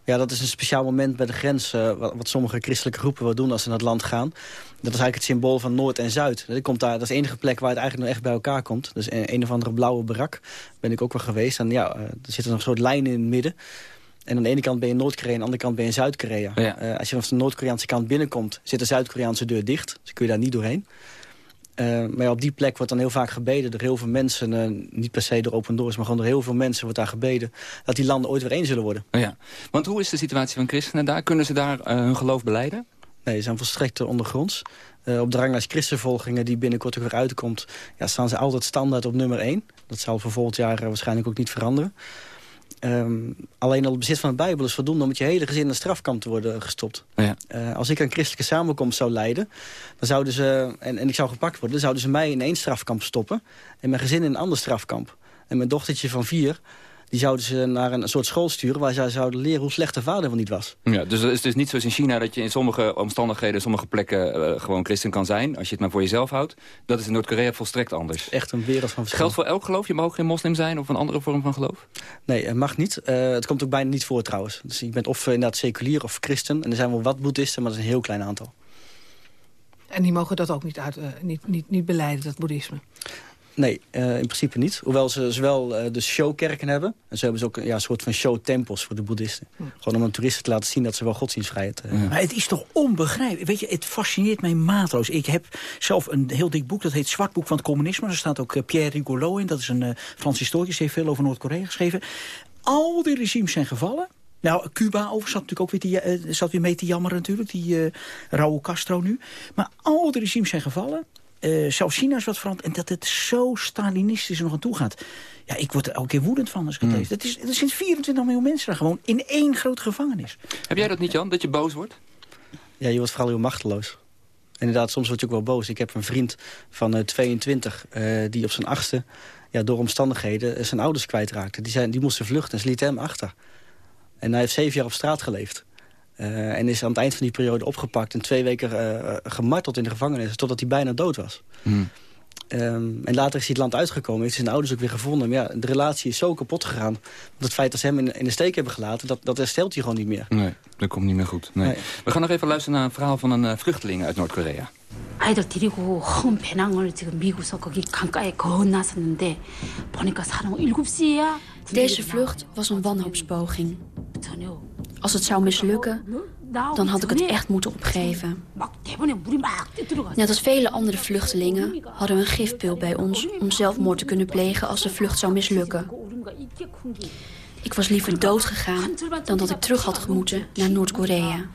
Ja, dat is een speciaal moment bij de grens... Uh, wat, wat, sommige christelijke groepen wel doen als ze naar het land gaan. Dat is eigenlijk het symbool van Noord en Zuid. Dat, komt daar, dat is de enige plek waar het eigenlijk nog echt bij elkaar komt. Dus een, een of andere blauwe barak ben ik ook wel geweest. En ja, uh, er zit nog een soort lijn in het midden. En aan de ene kant ben je Noord-Korea en aan de andere kant ben je Zuid-Korea. Uh, als je vanaf de Noord-Koreaanse kant binnenkomt, zit de Zuid-Koreaanse deur dicht. Dus kun je daar niet doorheen. Uh, maar op die plek wordt dan heel vaak gebeden door heel veel mensen. Uh, niet per se door Open Doors, maar gewoon door heel veel mensen wordt daar gebeden. Dat die landen ooit weer één zullen worden. Oh ja. Want hoe is de situatie van christenen daar? Kunnen ze daar hun geloof beleiden? Nee, ze zijn volstrekt ondergronds. op de ranglijst christenvolgingen die binnenkort ook weer uitkomt... Ja, staan ze altijd standaard op nummer 1. Dat zal voor volgend jaar waarschijnlijk ook niet veranderen. Um, alleen al het bezit van de Bijbel is voldoende om met je hele gezin in een strafkamp te worden gestopt. Ja. Uh, als ik een christelijke samenkomst zou leiden, dan zouden ze, en, en ik zou gepakt worden, dan zouden ze mij in één strafkamp stoppen en mijn gezin in een ander strafkamp. En mijn dochtertje van vier, die zouden ze naar een soort school sturen... waar zij zouden leren hoe slecht de vader van niet was. Ja, dus het is dus niet zoals in China dat je in sommige omstandigheden... sommige plekken uh, gewoon christen kan zijn, als je het maar voor jezelf houdt. Dat is in Noord-Korea volstrekt anders. Echt een wereld van verschil. Geldt voor elk geloof? Je mag ook geen moslim zijn of een andere vorm van geloof? Nee, het mag niet. Uh, het komt ook bijna niet voor trouwens. Dus je bent of inderdaad seculier of christen. En er zijn wel wat boeddhisten, maar dat is een heel klein aantal. En die mogen dat ook niet, uit, uh, niet, niet, niet beleiden, dat boeddhisme? Nee, uh, in principe niet. Hoewel ze zowel uh, de showkerken hebben... en zo hebben ze ook ja, een soort van showtempels voor de boeddhisten. Hm. Gewoon om aan toeristen te laten zien dat ze wel godsdienstvrijheid hebben. Uh, maar het is toch onbegrijpelijk. Weet je, het fascineert mij maatloos. Ik heb zelf een heel dik boek, dat heet Zwartboek van het Communisme. Daar staat ook Pierre Rigolo in, dat is een Frans historicus... die heeft veel over Noord-Korea geschreven. Al die regimes zijn gevallen. Nou, Cuba over zat natuurlijk ook weer, die, uh, zat weer mee te jammeren natuurlijk. Die uh, Raúl Castro nu. Maar al die regimes zijn gevallen. Uh, zelfs China is wat veranderd. En dat het zo Stalinistisch er nog aan toe gaat. Ja, ik word er elke keer woedend van als ik het mm. lees. Dat is, dat is sinds 24 miljoen mensen daar gewoon in één grote gevangenis. Heb jij dat niet, Jan, dat je boos wordt? Ja, je wordt vooral heel machteloos. Inderdaad, soms word je ook wel boos. Ik heb een vriend van uh, 22 uh, die op zijn achtste... Ja, door omstandigheden zijn ouders kwijtraakte. Die, zijn, die moesten vluchten en ze lieten hem achter. En hij heeft zeven jaar op straat geleefd. Uh, en is aan het eind van die periode opgepakt... en twee weken uh, gemarteld in de gevangenis... totdat hij bijna dood was. Hmm. Um, en later is hij het land uitgekomen. Heeft zijn ouders ook weer gevonden. Maar ja, de relatie is zo kapot gegaan. Want het feit dat ze hem in, in de steek hebben gelaten... dat, dat herstelt hij gewoon niet meer. Nee, dat komt niet meer goed. Nee. nee. We gaan nog even luisteren naar een verhaal van een uh, vluchteling uit Noord-Korea. 아이들 데리고 큰 배낭을 지금 미국서 거기 강가에 건너섰는데 보니까 사람 7시야. deze vlucht was een wanhoopspoging. Als het zou mislukken, dan had ik het echt moeten opgeven. Net als vele andere vluchtelingen hadden we een gifpil bij ons... om zelfmoord te kunnen plegen als de vlucht zou mislukken. Ik was liever dood gegaan dan dat ik terug had gemoeten naar Noord-Korea.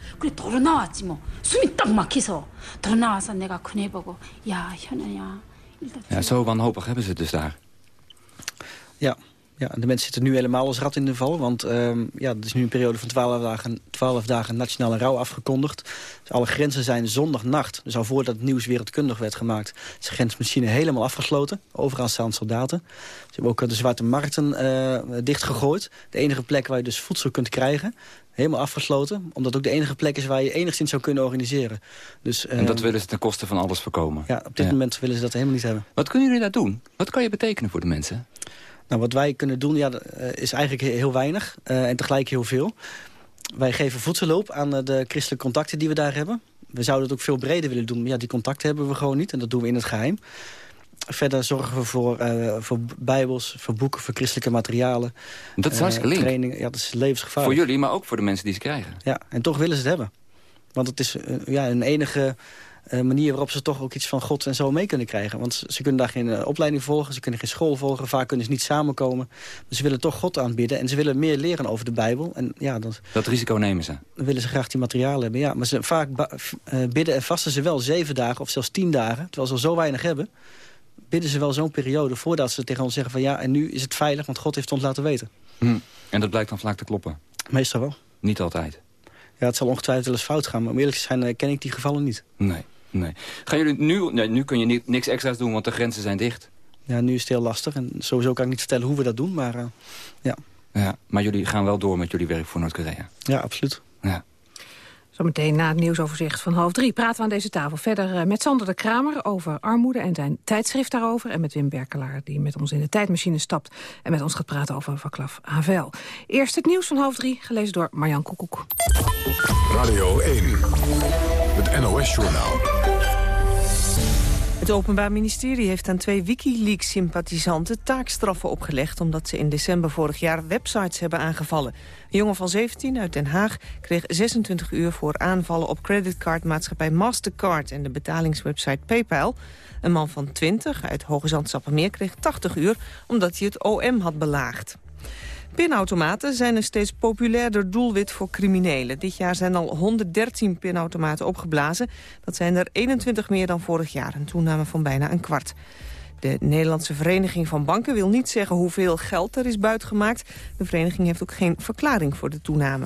Ja, zo wanhopig hebben ze het dus daar. Ja, ja, de mensen zitten nu helemaal als rat in de val. Want um, ja, het is nu een periode van 12 dagen, 12 dagen nationale rouw afgekondigd. Dus alle grenzen zijn zondagnacht. Dus al voordat het nieuws wereldkundig werd gemaakt... is de grensmachine helemaal afgesloten. Overal staan soldaten. Ze hebben ook de zwarte markten uh, dichtgegooid. De enige plek waar je dus voedsel kunt krijgen. Helemaal afgesloten. Omdat ook de enige plek is waar je enigszins zou kunnen organiseren. Dus, uh, en dat willen ze ten koste van alles voorkomen? Ja, op dit ja. moment willen ze dat helemaal niet hebben. Wat kunnen jullie daar doen? Wat kan je betekenen voor de mensen? Nou, wat wij kunnen doen ja, is eigenlijk heel weinig uh, en tegelijk heel veel. Wij geven voedselhulp aan de christelijke contacten die we daar hebben. We zouden het ook veel breder willen doen, maar ja, die contacten hebben we gewoon niet. En dat doen we in het geheim. Verder zorgen we voor, uh, voor bijbels, voor boeken, voor christelijke materialen. Dat is hartstikke trainingen. Ja, dat is levensgevaarlijk. Voor jullie, maar ook voor de mensen die ze krijgen. Ja, en toch willen ze het hebben. Want het is uh, ja, een enige manier waarop ze toch ook iets van God en zo mee kunnen krijgen. Want ze, ze kunnen daar geen uh, opleiding volgen, ze kunnen geen school volgen. Vaak kunnen ze niet samenkomen. Dus ze willen toch God aanbidden en ze willen meer leren over de Bijbel. En, ja, dat, dat risico nemen ze? Dan willen ze graag die materialen hebben, ja. Maar ze, vaak uh, bidden en vasten ze wel zeven dagen of zelfs tien dagen. Terwijl ze al zo weinig hebben bidden ze wel zo'n periode voordat ze tegen ons zeggen van ja, en nu is het veilig, want God heeft ons laten weten. Hm. En dat blijkt dan vaak te kloppen? Meestal wel. Niet altijd? Ja, het zal ongetwijfeld wel eens fout gaan, maar om eerlijk te zijn ken ik die gevallen niet. Nee, nee. Gaan jullie nu, nee, nu kun je ni niks extra's doen, want de grenzen zijn dicht? Ja, nu is het heel lastig en sowieso kan ik niet vertellen hoe we dat doen, maar uh, ja. ja. Maar jullie gaan wel door met jullie werk voor Noord-Korea? Ja, absoluut. Ja. Zometeen na het nieuwsoverzicht van half drie praten we aan deze tafel verder met Sander de Kramer over armoede en zijn tijdschrift daarover. En met Wim Berkelaar die met ons in de tijdmachine stapt en met ons gaat praten over Vaklav Havel. Eerst het nieuws van half drie, gelezen door Marjan Koekoek. Radio 1, het NOS-journaal. Het Openbaar Ministerie heeft aan twee Wikileaks-sympathisanten taakstraffen opgelegd... omdat ze in december vorig jaar websites hebben aangevallen. Een jongen van 17 uit Den Haag kreeg 26 uur voor aanvallen op creditcardmaatschappij Mastercard... en de betalingswebsite PayPal. Een man van 20 uit Hoge Zand-Sappemeer kreeg 80 uur omdat hij het OM had belaagd. Pinautomaten zijn een steeds populairder doelwit voor criminelen. Dit jaar zijn al 113 pinautomaten opgeblazen. Dat zijn er 21 meer dan vorig jaar, een toename van bijna een kwart. De Nederlandse Vereniging van Banken wil niet zeggen hoeveel geld er is buitgemaakt. De vereniging heeft ook geen verklaring voor de toename.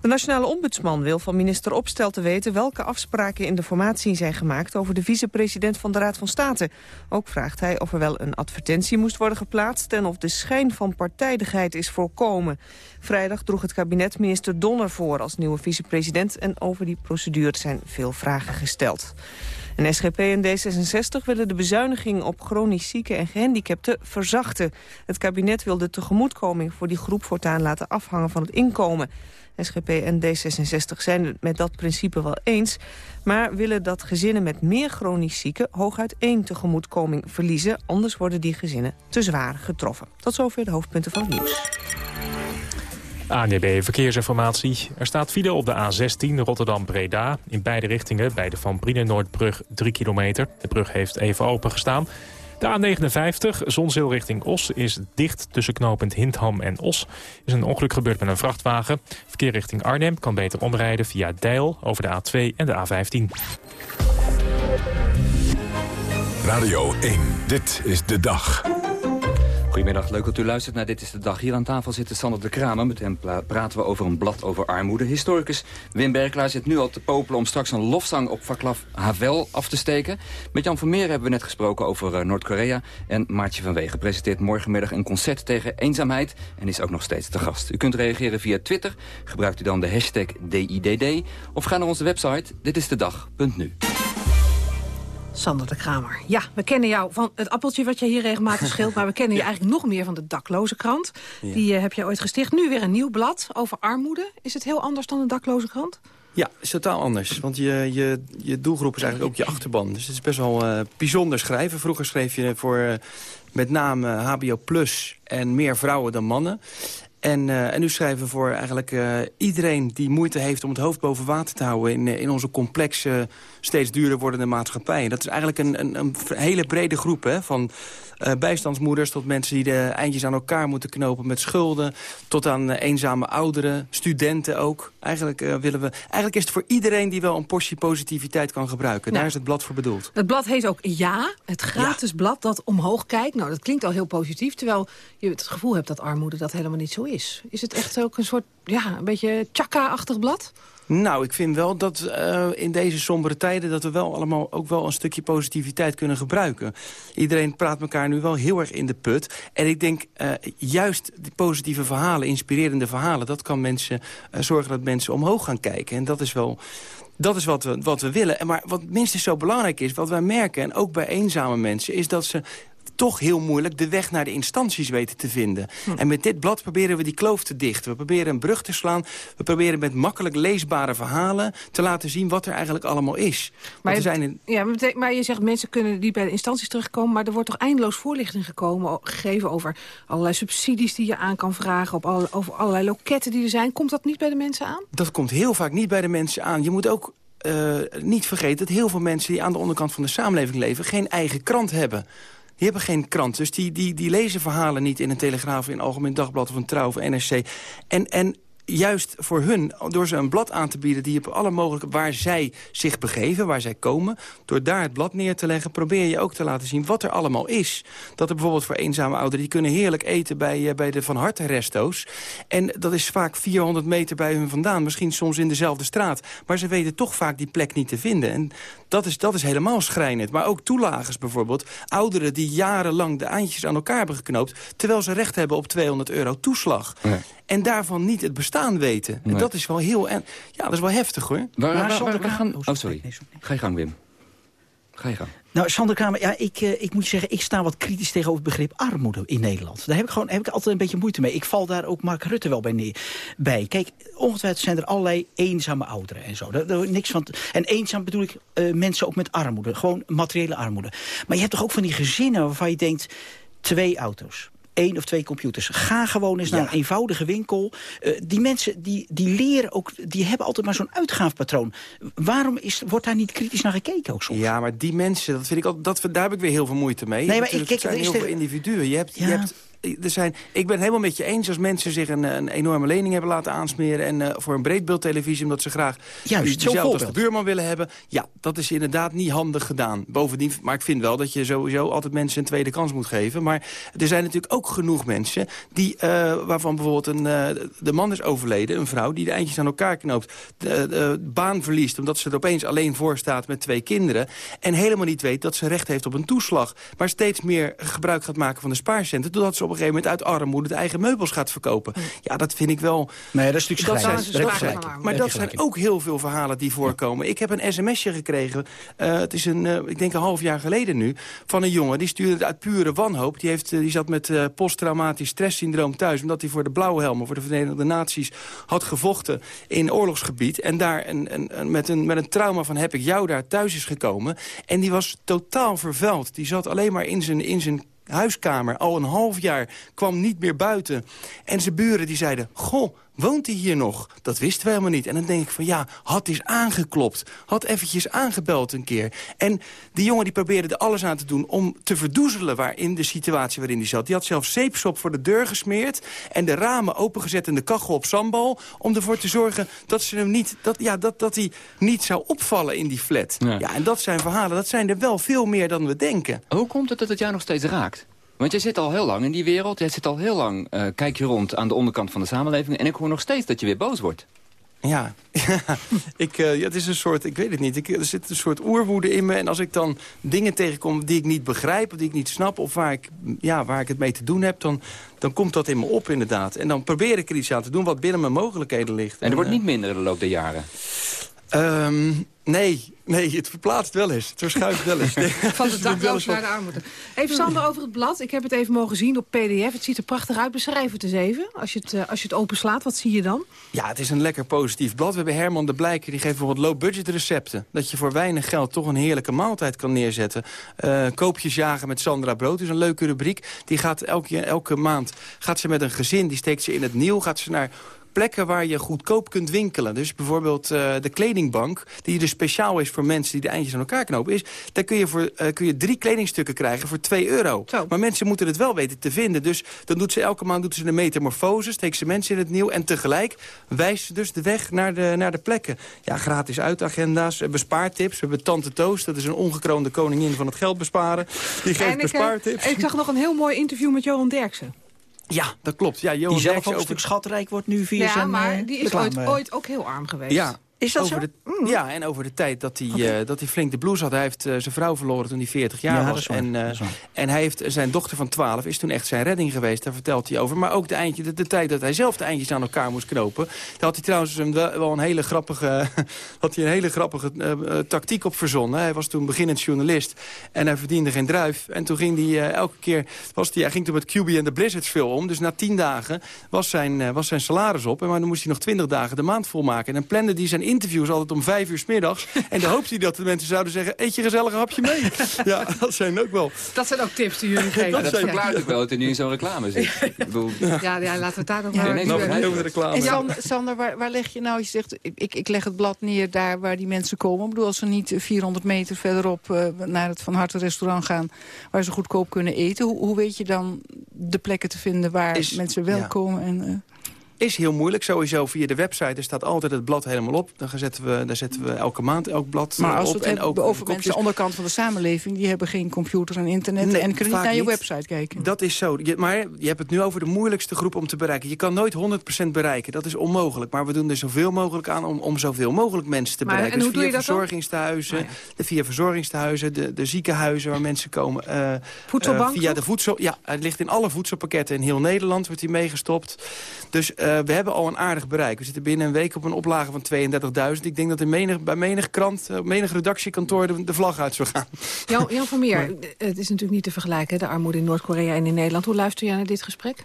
De nationale ombudsman wil van minister Opstel te weten... welke afspraken in de formatie zijn gemaakt... over de vicepresident van de Raad van State. Ook vraagt hij of er wel een advertentie moest worden geplaatst... en of de schijn van partijdigheid is voorkomen. Vrijdag droeg het kabinet minister Donner voor als nieuwe vicepresident... en over die procedure zijn veel vragen gesteld. En SGP en D66 willen de bezuiniging op chronisch zieken en gehandicapten verzachten. Het kabinet wil de tegemoetkoming voor die groep voortaan laten afhangen van het inkomen. SGP en D66 zijn het met dat principe wel eens... maar willen dat gezinnen met meer chronisch zieken... hooguit één tegemoetkoming verliezen... anders worden die gezinnen te zwaar getroffen. Tot zover de hoofdpunten van het nieuws. ANDB Verkeersinformatie. Er staat file op de A16 Rotterdam-Breda. In beide richtingen bij de Van Brienen-Noordbrug 3 kilometer. De brug heeft even open gestaan. De A59, Zonzeel richting Os, is dicht tussen knooppunt Hindham en Os. Is een ongeluk gebeurd met een vrachtwagen. Verkeer richting Arnhem kan beter omrijden via Deil over de A2 en de A15. Radio 1, dit is de dag. Goedemiddag, leuk dat u luistert naar Dit is de Dag. Hier aan tafel zit Sander de Kramer. Met hem praten we over een blad over armoede. Historicus Wim Berklaar zit nu al te popelen om straks een lofzang op Vaklav Havel af te steken. Met Jan Vermeer hebben we net gesproken over uh, Noord-Korea. En Maartje van Wegen presenteert morgenmiddag een concert tegen eenzaamheid. En is ook nog steeds te gast. U kunt reageren via Twitter. Gebruikt u dan de hashtag DIDD. Of ga naar onze website ditistedag.nu. Sander de Kramer. Ja, we kennen jou van het appeltje wat je hier regelmatig scheelt... maar we kennen je eigenlijk nog meer van de dakloze krant. Ja. Die uh, heb je ooit gesticht. Nu weer een nieuw blad over armoede. Is het heel anders dan een dakloze krant? Ja, het is totaal anders. Want je, je, je doelgroep is eigenlijk ook je achterban. Dus het is best wel uh, bijzonder schrijven. Vroeger schreef je voor uh, met name HBO Plus en meer vrouwen dan mannen. En, uh, en nu schrijven we voor eigenlijk uh, iedereen die moeite heeft om het hoofd boven water te houden... in, in onze complexe steeds duurder wordende maatschappij. Dat is eigenlijk een, een, een hele brede groep hè, van uh, bijstandsmoeders... tot mensen die de eindjes aan elkaar moeten knopen met schulden... tot aan uh, eenzame ouderen, studenten ook. Eigenlijk, uh, willen we, eigenlijk is het voor iedereen die wel een portie positiviteit kan gebruiken. Daar is het blad voor bedoeld. Het blad heet ook Ja, het gratis ja. blad dat omhoog kijkt. Nou, dat klinkt al heel positief, terwijl je het gevoel hebt dat armoede dat helemaal niet zo is. Is het echt ook een soort, ja, een beetje chaka-achtig blad? Nou, ik vind wel dat uh, in deze sombere tijden... dat we wel allemaal ook wel een stukje positiviteit kunnen gebruiken. Iedereen praat elkaar nu wel heel erg in de put. En ik denk uh, juist die positieve verhalen, inspirerende verhalen... dat kan mensen uh, zorgen dat mensen omhoog gaan kijken. En dat is wel... Dat is wat we, wat we willen. En maar wat minstens zo belangrijk is, wat wij merken... en ook bij eenzame mensen, is dat ze toch heel moeilijk de weg naar de instanties weten te vinden. Hm. En met dit blad proberen we die kloof te dichten. We proberen een brug te slaan. We proberen met makkelijk leesbare verhalen te laten zien wat er eigenlijk allemaal is. Maar, je, zijn ja, maar je zegt mensen kunnen niet bij de instanties terugkomen... maar er wordt toch eindeloos voorlichting gekomen, gegeven over allerlei subsidies die je aan kan vragen... Op alle, over allerlei loketten die er zijn. Komt dat niet bij de mensen aan? Dat komt heel vaak niet bij de mensen aan. Je moet ook uh, niet vergeten dat heel veel mensen die aan de onderkant van de samenleving leven... geen eigen krant hebben. Die hebben geen krant, dus die, die, die lezen verhalen niet in een Telegraaf... in een Algemeen Dagblad of een Trouw of NRC. En, en juist voor hun, door ze een blad aan te bieden... die op alle mogelijke, waar zij zich begeven, waar zij komen... door daar het blad neer te leggen, probeer je ook te laten zien wat er allemaal is. Dat er bijvoorbeeld voor eenzame ouderen... die kunnen heerlijk eten bij, uh, bij de Van Harte resto's. En dat is vaak 400 meter bij hun vandaan. Misschien soms in dezelfde straat. Maar ze weten toch vaak die plek niet te vinden. En dat is, dat is helemaal schrijnend. Maar ook toelagers bijvoorbeeld. Ouderen die jarenlang de eindjes aan elkaar hebben geknoopt... terwijl ze recht hebben op 200 euro toeslag. Nee. En daarvan niet het bestaan weten. Nee. En dat is wel heel... En, ja, dat is wel heftig, hoor. Waar, waar, waar, waar gaan... Oh, sorry. Ga je gang, Wim. Nou, Sander Kramer, ja, ik, uh, ik moet zeggen, ik sta wat kritisch tegenover het begrip armoede in Nederland. Daar heb ik, gewoon, heb ik altijd een beetje moeite mee. Ik val daar ook Mark Rutte wel bij, neer, bij. Kijk, ongetwijfeld zijn er allerlei eenzame ouderen en zo. Niks van en eenzaam bedoel ik uh, mensen ook met armoede, gewoon materiële armoede. Maar je hebt toch ook van die gezinnen waarvan je denkt, twee auto's één of twee computers. Ga gewoon eens ja. naar een eenvoudige winkel. Uh, die mensen die, die leren ook, die hebben altijd maar zo'n uitgaafpatroon. Waarom is, wordt daar niet kritisch naar gekeken ook soms? Ja, maar die mensen, dat vind ik al, dat, daar heb ik weer heel veel moeite mee. Nee, maar ik, kijk, er zijn heel veel individuen. Je hebt, ja. je hebt er zijn, ik ben het helemaal met je eens als mensen zich een, een enorme lening hebben laten aansmeren... en uh, voor een breedbeeldtelevisie, omdat ze graag Juist, dezelfde als de buurman willen hebben. Ja, dat is inderdaad niet handig gedaan. Bovendien, maar ik vind wel dat je sowieso altijd mensen een tweede kans moet geven. Maar er zijn natuurlijk ook genoeg mensen die, uh, waarvan bijvoorbeeld een, uh, de man is overleden... een vrouw die de eindjes aan elkaar knoopt, de, de baan verliest... omdat ze er opeens alleen voor staat met twee kinderen... en helemaal niet weet dat ze recht heeft op een toeslag... maar steeds meer gebruik gaat maken van de spaarcenten... doordat ze op een gegeven moment uit armoede de eigen meubels gaat verkopen. Ja, dat vind ik wel... Nee, dat is natuurlijk dat zijn, dat zijn, Maar dat zijn ook heel veel verhalen die voorkomen. Ik heb een sms'je gekregen, uh, het is een, uh, ik denk een half jaar geleden nu... van een jongen, die stuurde uit pure wanhoop. Die, heeft, uh, die zat met posttraumatisch stresssyndroom thuis... omdat hij voor de blauwe helmen, voor de Verenigde Naties... had gevochten in oorlogsgebied. En daar een, een, een, met, een, met een trauma van heb ik jou daar thuis is gekomen. En die was totaal vervuild. Die zat alleen maar in zijn, in zijn huiskamer. Al een half jaar kwam niet meer buiten. En zijn buren die zeiden, goh, woont hij hier nog? Dat wisten we helemaal niet. En dan denk ik van ja, had eens aangeklopt. Had eventjes aangebeld een keer. En die jongen die probeerde er alles aan te doen om te verdoezelen waarin de situatie waarin hij zat. Die had zelfs zeepsop voor de deur gesmeerd en de ramen opengezet en de kachel op sambal. Om ervoor te zorgen dat, ze hem niet, dat, ja, dat, dat hij niet zou opvallen in die flat. Ja. ja, en dat zijn verhalen, dat zijn er wel veel meer dan we denken. Hoe komt het dat het jou nog steeds raakt? Want jij zit al heel lang in die wereld. Jij zit al heel lang, uh, kijk je rond aan de onderkant van de samenleving. En ik hoor nog steeds dat je weer boos wordt. Ja, ik, uh, ja, het is een soort, ik weet het niet. Ik, er zit een soort oerwoede in me. En als ik dan dingen tegenkom die ik niet begrijp, of die ik niet snap... of waar ik, ja, waar ik het mee te doen heb, dan, dan komt dat in me op inderdaad. En dan probeer ik er iets aan te doen wat binnen mijn mogelijkheden ligt. En er wordt niet minder in de loop der jaren? Um, nee, nee, het verplaatst wel eens. Het verschuift wel eens. Van de dakloos naar de armoede. Even Sander over het blad. Ik heb het even mogen zien op pdf. Het ziet er prachtig uit. Beschrijf het eens even. Als je het, uh, als je het openslaat, wat zie je dan? Ja, het is een lekker positief blad. We hebben Herman de Blijker, die geeft bijvoorbeeld low-budget recepten. Dat je voor weinig geld toch een heerlijke maaltijd kan neerzetten. Uh, koopjes jagen met Sandra Brood is een leuke rubriek. Die gaat elke, elke maand gaat ze met een gezin, die steekt ze in het nieuw. Gaat ze naar plekken waar je goedkoop kunt winkelen. Dus bijvoorbeeld uh, de kledingbank, die dus speciaal is voor mensen die de eindjes aan elkaar knopen, is, daar kun je, voor, uh, kun je drie kledingstukken krijgen voor 2 euro. Zo. Maar mensen moeten het wel weten te vinden. Dus dan doet ze elke maand doet ze een metamorfose, steekt ze mensen in het nieuw en tegelijk wijst ze dus de weg naar de, naar de plekken. Ja, gratis uitagenda's, we hebben spaartips, we hebben Tante Toos, dat is een ongekroonde koningin van het geld besparen. Die geeft bespaartips. Ik, ik zag nog een heel mooi interview met Johan Derksen. Ja, dat klopt. Ja, Johan die zelf ook een stuk schatrijk wordt nu via ja, zijn Ja, maar die is ooit, ooit, ook heel arm geweest. Ja, is dat over zo? De, mm. Ja, en over de tijd dat hij, okay. uh, dat hij flink de blues had. Hij heeft uh, zijn vrouw verloren toen hij 40 jaar ja, was. En, uh, en hij heeft, zijn dochter van 12 is toen echt zijn redding geweest. Daar vertelt hij over. Maar ook de, eindje, de, de tijd dat hij zelf de eindjes aan elkaar moest knopen. Daar had hij trouwens een, wel een hele grappige, had hij een hele grappige tactiek op verzonnen. Hij was toen beginnend journalist. En hij verdiende geen druif. En toen ging hij elke keer... Was hij, hij ging toen met QB en de Blizzards veel om. Dus na 10 dagen was zijn, was zijn salaris op. En maar dan moest hij nog 20 dagen de maand volmaken. En dan plande hij zijn interviews altijd om vijf uur s middags. En dan hoopte hij dat de mensen zouden zeggen... eet je gezellig een hapje mee. ja, dat zijn ook wel... Dat zijn ook tips die jullie geven. dat, dat verklaart ook wel dat er nu in zo'n reclame zit. Ik bedoel... ja, ja, laten we het daar nog maar... Nee, nee, over reclame. En Sander, Sander waar, waar, leg je nou... Je zegt, ik, ik leg het blad neer daar waar die mensen komen. Ik bedoel, als ze niet 400 meter verderop... Uh, naar het Van Harte restaurant gaan... waar ze goedkoop kunnen eten. Hoe, hoe weet je dan de plekken te vinden waar Is, mensen wel ja. komen? En, uh, is heel moeilijk. Sowieso via de website er staat altijd het blad helemaal op. Daar zetten we, daar zetten we elke maand elk blad maar als op. het en ook over mensen aan de onderkant van de samenleving... die hebben geen computer en internet nee, en kunnen niet naar je website kijken. Dat is zo. Je, maar je hebt het nu over de moeilijkste groep om te bereiken. Je kan nooit 100% bereiken. Dat is onmogelijk. Maar we doen er zoveel mogelijk aan om, om zoveel mogelijk mensen te maar, bereiken. En dus via verzorgingstehuizen, oh, ja. de, via verzorgingstehuizen de, de ziekenhuizen waar mensen komen. Uh, Voedselbank? Uh, via de voedsel, ja, het ligt in alle voedselpakketten in heel Nederland. Wordt die meegestopt. Dus uh, we hebben al een aardig bereik. We zitten binnen een week op een oplage van 32.000. Ik denk dat in menig, bij menig krant, uh, menig redactiekantoor de, de, vlag uit zou gaan. Jan, Jan van Meer, maar, het is natuurlijk niet te vergelijken, de armoede in Noord-Korea en in Nederland. Hoe luister jij naar dit gesprek?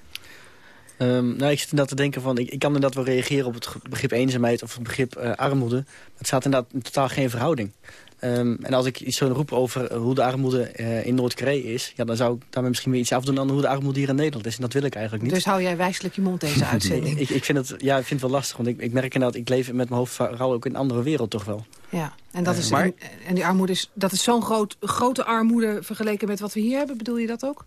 Um, nou, ik zit inderdaad te denken van, ik, ik kan inderdaad wel reageren op het begrip eenzaamheid of het begrip uh, armoede. Maar het staat inderdaad in totaal geen verhouding. Um, en als ik iets zou roepen over hoe de armoede uh, in Noord-Korea is... Ja, dan zou ik daarmee misschien weer iets afdoen aan hoe de armoede hier in Nederland is. En dat wil ik eigenlijk niet. Dus hou jij wijselijk je mond deze uitzending? ik, ik, vind het, ja, ik vind het wel lastig, want ik, ik merk inderdaad... ik leef met mijn hoofd vooral ook in een andere wereld toch wel. Ja, en, dat is, uh, maar, en, die armoede is, dat is zo'n groot, grote armoede vergeleken met wat we hier hebben. Bedoel je dat ook?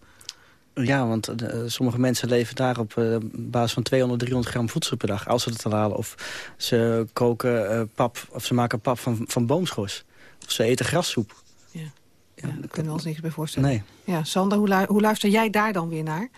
Ja, want uh, sommige mensen leven daar op uh, basis van 200, 300 gram voedsel per dag. Als ze het halen. Of ze koken uh, pap, of ze maken pap van, van boomschors. Ze eten grassoep. Ja, ja, ja daar kunnen we ons niks bij voorstellen. Nee. Ja, Sander, hoe, lu hoe luister jij daar dan weer naar?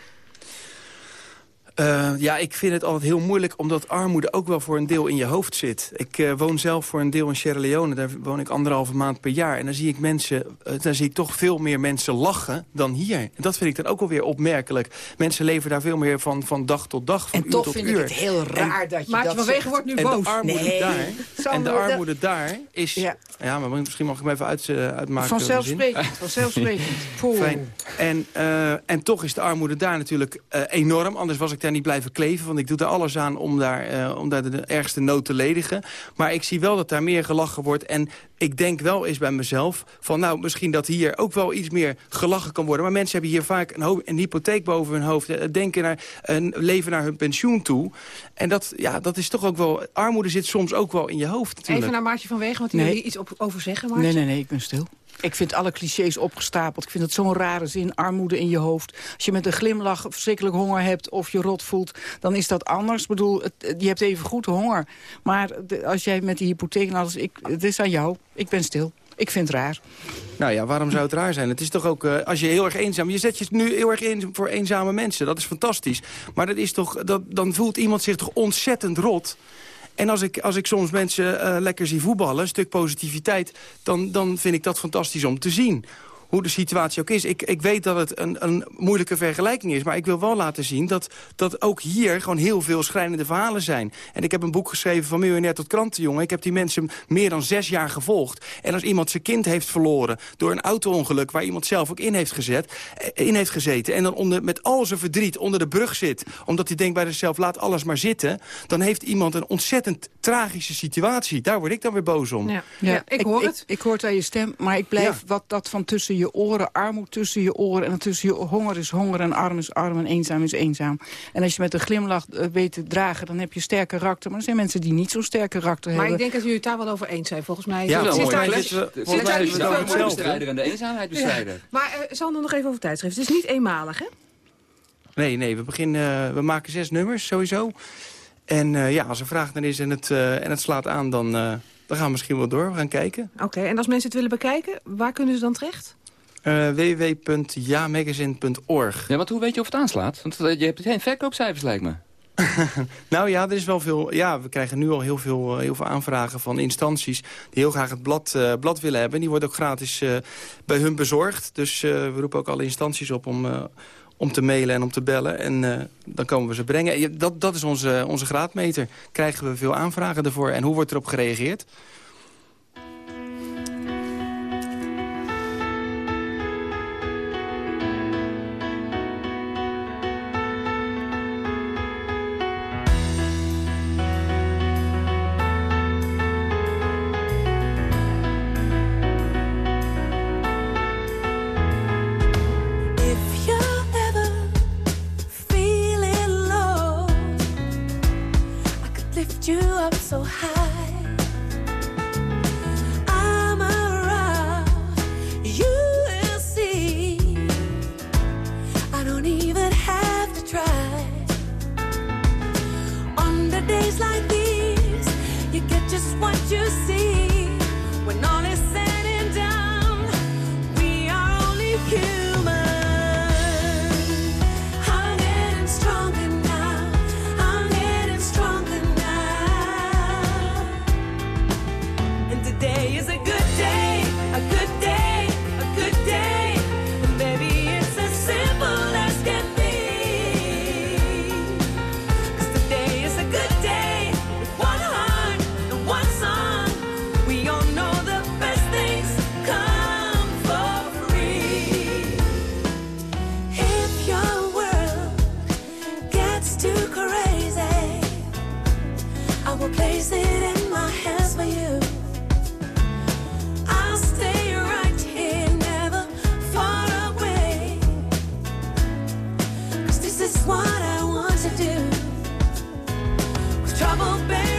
Uh, ja, ik vind het altijd heel moeilijk, omdat armoede ook wel voor een deel in je hoofd zit. Ik uh, woon zelf voor een deel in Sierra Leone, daar woon ik anderhalve maand per jaar. En dan zie ik mensen, uh, dan zie ik toch veel meer mensen lachen dan hier. En dat vind ik dan ook alweer opmerkelijk. Mensen leven daar veel meer van, van dag tot dag, van en uur toch tot vind uur. ik het heel raar en, dat je dat van Wegen wordt nu en boos. De armoede nee. daar, Sander, en de armoede dat... daar is... Ja. ja, maar misschien mag ik hem even uit, uitmaken. Vanzelfsprekend, vanzelfsprekend. Fijn. En, en toch is de armoede daar natuurlijk enorm. Anders was ik daar niet blijven kleven want ik doe er alles aan om daar, uh, om daar de ergste nood te ledigen. Maar ik zie wel dat daar meer gelachen wordt. En ik denk wel eens bij mezelf van nou, misschien dat hier ook wel iets meer gelachen kan worden. Maar mensen hebben hier vaak een, een hypotheek boven hun hoofd. Denken naar een leven naar hun pensioen toe. En dat, ja, dat is toch ook wel... Armoede zit soms ook wel in je hoofd natuurlijk. Even naar Maartje van Wegen, want die nee. wil iets op, over zeggen, Maartje? Nee, nee, nee, ik ben stil. Ik vind alle clichés opgestapeld. Ik vind het zo'n rare zin, armoede in je hoofd. Als je met een glimlach verschrikkelijk honger hebt of je rot voelt... dan is dat anders. Ik bedoel, je hebt even goed honger. Maar als jij met die hypotheek en alles... Ik, het is aan jou. Ik ben stil. Ik vind het raar. Nou ja, waarom zou het raar zijn? Het is toch ook, uh, als je heel erg eenzaam... Je zet je nu heel erg in voor eenzame mensen. Dat is fantastisch. Maar dat is toch, dat, dan voelt iemand zich toch ontzettend rot... En als ik, als ik soms mensen uh, lekker zie voetballen, een stuk positiviteit... Dan, dan vind ik dat fantastisch om te zien hoe de situatie ook is. Ik, ik weet dat het een, een moeilijke vergelijking is... maar ik wil wel laten zien dat, dat ook hier gewoon heel veel schrijnende verhalen zijn. En ik heb een boek geschreven van miljonair tot krantenjongen. Ik heb die mensen meer dan zes jaar gevolgd. En als iemand zijn kind heeft verloren door een auto-ongeluk... waar iemand zelf ook in heeft, gezet, in heeft gezeten... en dan onder, met al zijn verdriet onder de brug zit... omdat hij denkt bij zichzelf, laat alles maar zitten... dan heeft iemand een ontzettend tragische situatie. Daar word ik dan weer boos om. Ja, ja, ja ik hoor ik, het. Ik, ik hoor het aan je stem, maar ik blijf ja. wat dat van tussen je oren, armoede tussen je oren... en tussen je honger is honger en arm is arm en eenzaam is eenzaam. En als je met een glimlach uh, weet te dragen, dan heb je sterk karakter. Maar er zijn mensen die niet zo'n sterk karakter maar hebben. Maar ik denk dat jullie het daar wel over eens zijn. Volgens mij ja, zit, zit daar, zit, zit daar niet de bestrijder en de eenzaamheidsbestrijder. Ja. Maar uh, Sander, nog even over tijdschrift. Het is niet eenmalig, hè? Nee, nee, we, beginnen, uh, we maken zes nummers sowieso. En uh, ja, als er vraag naar is en het, uh, en het slaat aan, dan, uh, dan gaan we misschien wel door. We gaan kijken. Oké, okay, en als mensen het willen bekijken, waar kunnen ze dan terecht? www.jamagazine.org Ja, want hoe weet je of het aanslaat? Want je hebt geen verkoopcijfers, lijkt me. nou ja, er is wel veel. Ja, we krijgen nu al heel veel, heel veel aanvragen van instanties die heel graag het blad, uh, blad willen hebben. Die wordt ook gratis uh, bij hun bezorgd. Dus uh, we roepen ook alle instanties op om, om te mailen en om te bellen. En dan komen we ze brengen. Dat, dat is onze, onze graadmeter. Krijgen we veel aanvragen ervoor en hoe wordt erop gereageerd? troubles, baby.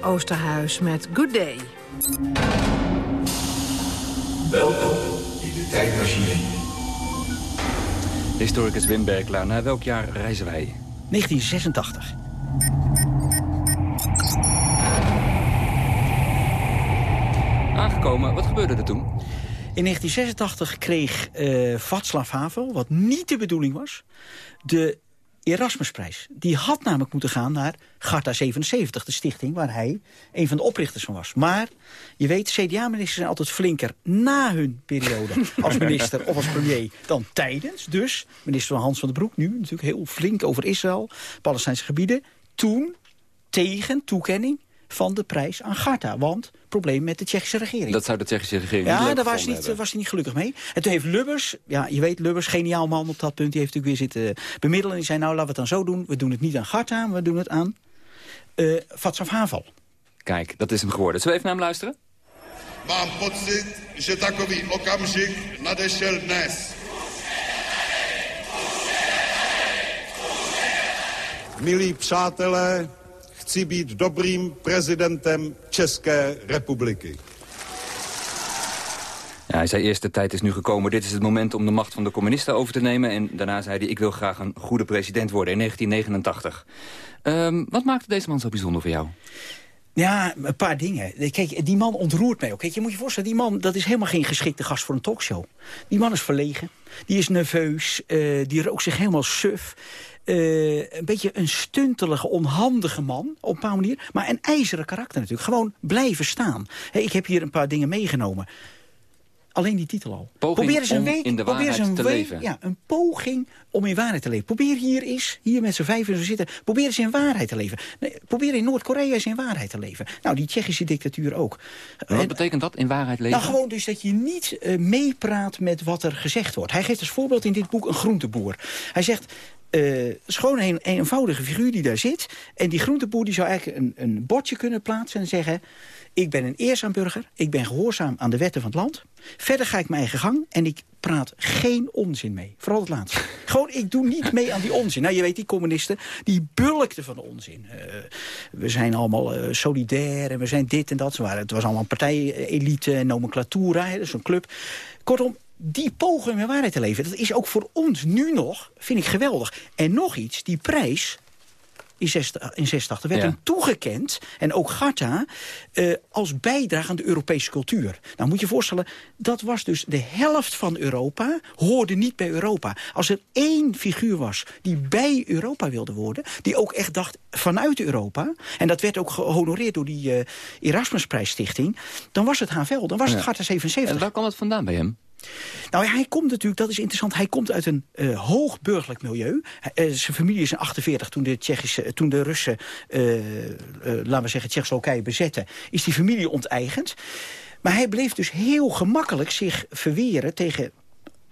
Oosterhuis met Good Day. Welkom in de tijdmachine. Historicus Wim Berklaar, naar welk jaar reizen wij? 1986. Aangekomen, wat gebeurde er toen? In 1986 kreeg uh, Václav Havel, wat niet de bedoeling was... de Erasmusprijs. Die had namelijk moeten gaan naar Garta 77, de stichting waar hij een van de oprichters van was. Maar je weet, CDA-ministers zijn altijd flinker na hun periode als minister of als premier dan tijdens. Dus minister Hans van den Broek nu natuurlijk heel flink over Israël, Palestijnse gebieden. Toen tegen toekenning van de prijs aan Garta. Want probleem met de Tsjechische regering. Dat zou de Tsjechische regering ja, niet daar was, niet, was hij niet gelukkig mee. En toen heeft Lubbers, ja, je weet, Lubbers, geniaal man op dat punt... die heeft natuurlijk weer zitten bemiddelen. En die zei, nou, laten we het dan zo doen. We doen het niet aan Garta, we doen het aan uh, Václav Havel. Kijk, dat is hem geworden. Zullen we even naar hem luisteren? Mám pocit, že takový okamžik nadešel dnes. Milí přátelé, chci být dobrým prezidentem České republiky. Ja, hij zei eerst, de tijd is nu gekomen. Dit is het moment om de macht van de communisten over te nemen. En daarna zei hij, ik wil graag een goede president worden in 1989. Ehm, wat maakte deze man zo bijzonder voor jou? Ja, een paar dingen. Kijk, die man ontroert mij ook. Kijk, je moet je voorstellen, die man dat is helemaal geen geschikte gast voor een talkshow. Die man is verlegen, die is nerveus, uh, die rookt zich helemaal suf. Uh, een beetje een stuntelige, onhandige man, op een bepaalde manier. Maar een ijzeren karakter natuurlijk. Gewoon blijven staan. Hey, ik heb hier een paar dingen meegenomen. Alleen die titel al. Poging probeer eens een week, in de probeer eens een te week, leven. Ja, een poging om in waarheid te leven. Probeer hier eens, hier met z'n vijf en zo zitten... probeer eens in waarheid te leven. Nee, probeer in Noord-Korea eens in waarheid te leven. Nou, die Tsjechische dictatuur ook. En wat betekent dat, in waarheid leven? Nou, gewoon dus dat je niet uh, meepraat met wat er gezegd wordt. Hij geeft als voorbeeld in dit boek een groenteboer. Hij zegt, uh, het is gewoon een, een, eenvoudige figuur die daar zit. En die groenteboer die zou eigenlijk een, een bordje kunnen plaatsen en zeggen... ik ben een eerzaam burger, ik ben gehoorzaam aan de wetten van het land. Verder ga ik mijn eigen gang en ik praat geen onzin mee. Vooral het laatste. Gewoon, ik doe niet mee aan die onzin. Nou, je weet, die communisten, die bulkten van de onzin. Uh, we zijn allemaal uh, solidair en we zijn dit en dat. Het was allemaal partijelite en nomenclatura, dus een club. Kortom, die pogen met waarheid te leven. Dat is ook voor ons nu nog, vind ik geweldig. En nog iets, die prijs in 86 werd Ja. hem toegekend, en ook Garta, eh, als bijdrage aan de Europese cultuur. Nou moet je je voorstellen, dat was dus de helft van Europa, hoorde niet bij Europa. Als er één figuur was die bij Europa wilde worden, die ook echt dacht vanuit Europa, en dat werd ook gehonoreerd door die eh Erasmusprijsstichting, dan was het Havel, dan was het. Garta 77. En waar kwam het vandaan bij hem? Nou, hij komt natuurlijk, dat is interessant, hij komt uit een eh hoogburgerlijk milieu. Eh, zijn familie is in 48, toen de, Tsjechische, toen de Russen, eh, eh, laten we zeggen, Tsjechoslowakije bezetten, is die familie onteigend. Maar hij bleef dus heel gemakkelijk zich verweren tegen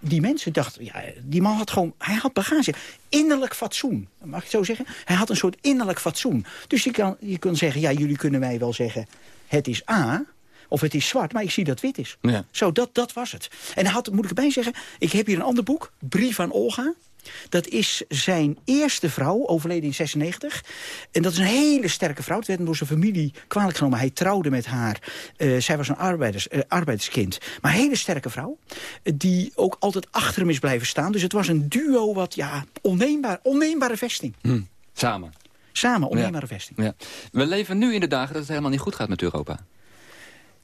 die mensen dachten, ja, die man had gewoon, hij had bagage. Innerlijk fatsoen, mag ik het zo zeggen? Hij had een soort innerlijk fatsoen. Dus je kan, je kunt zeggen, ja, jullie kunnen mij wel zeggen, het is A, of het is zwart, maar ik zie dat wit is. Ja. Zo, dat, dat was het. En hij had, moet ik erbij zeggen, ik heb hier een ander boek, Brief aan Olga. Dat is zijn eerste vrouw, overleden in 96. En dat is een hele sterke vrouw. Het werd hem door zijn familie kwalijk genomen. Hij trouwde met haar. Eh, zij was een arbeiders, eh, arbeiderskind. Maar een hele sterke vrouw. eh, die ook altijd achter hem is blijven staan. Dus het was een duo wat, ja, onneembaar, onneembare vesting. Hm. Samen. Samen, onneembare Ja. vesting. Ja. We leven nu in de dagen dat het helemaal niet goed gaat met Europa.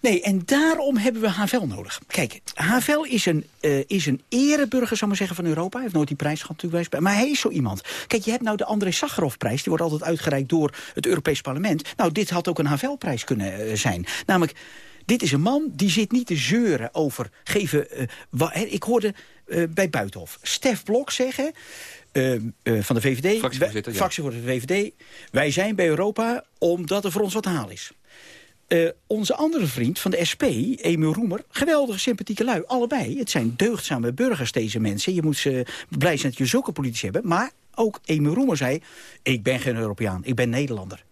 Nee, en daarom hebben we Havel nodig. Kijk, Havel is een, eh, is een ereburger, zou maar zeggen, van Europa. Hij heeft nooit die prijs gehad natuurlijk. Maar hij is zo iemand. Kijk, je hebt nou de André Sakharov-prijs. Die wordt altijd uitgereikt door het Europees Parlement. Nou, dit had ook een Havel-prijs kunnen eh, zijn. Namelijk, dit is een man die zit niet te zeuren over... Geven, eh, ik hoorde bij Buitenhof Stef Blok zeggen... van de VVD, Fractievoorzitter, ja. fractievoorzitter van de VVD... wij zijn bij Europa omdat er voor ons wat te halen is. Eh, onze andere vriend van de SP, Emiel Roemer... geweldige, sympathieke lui, allebei. Het zijn deugdzame burgers, deze mensen. Je moet ze blij zijn dat je zulke politici hebben. Maar ook Emiel Roemer zei... ik ben geen Europeaan, ik ben Nederlander.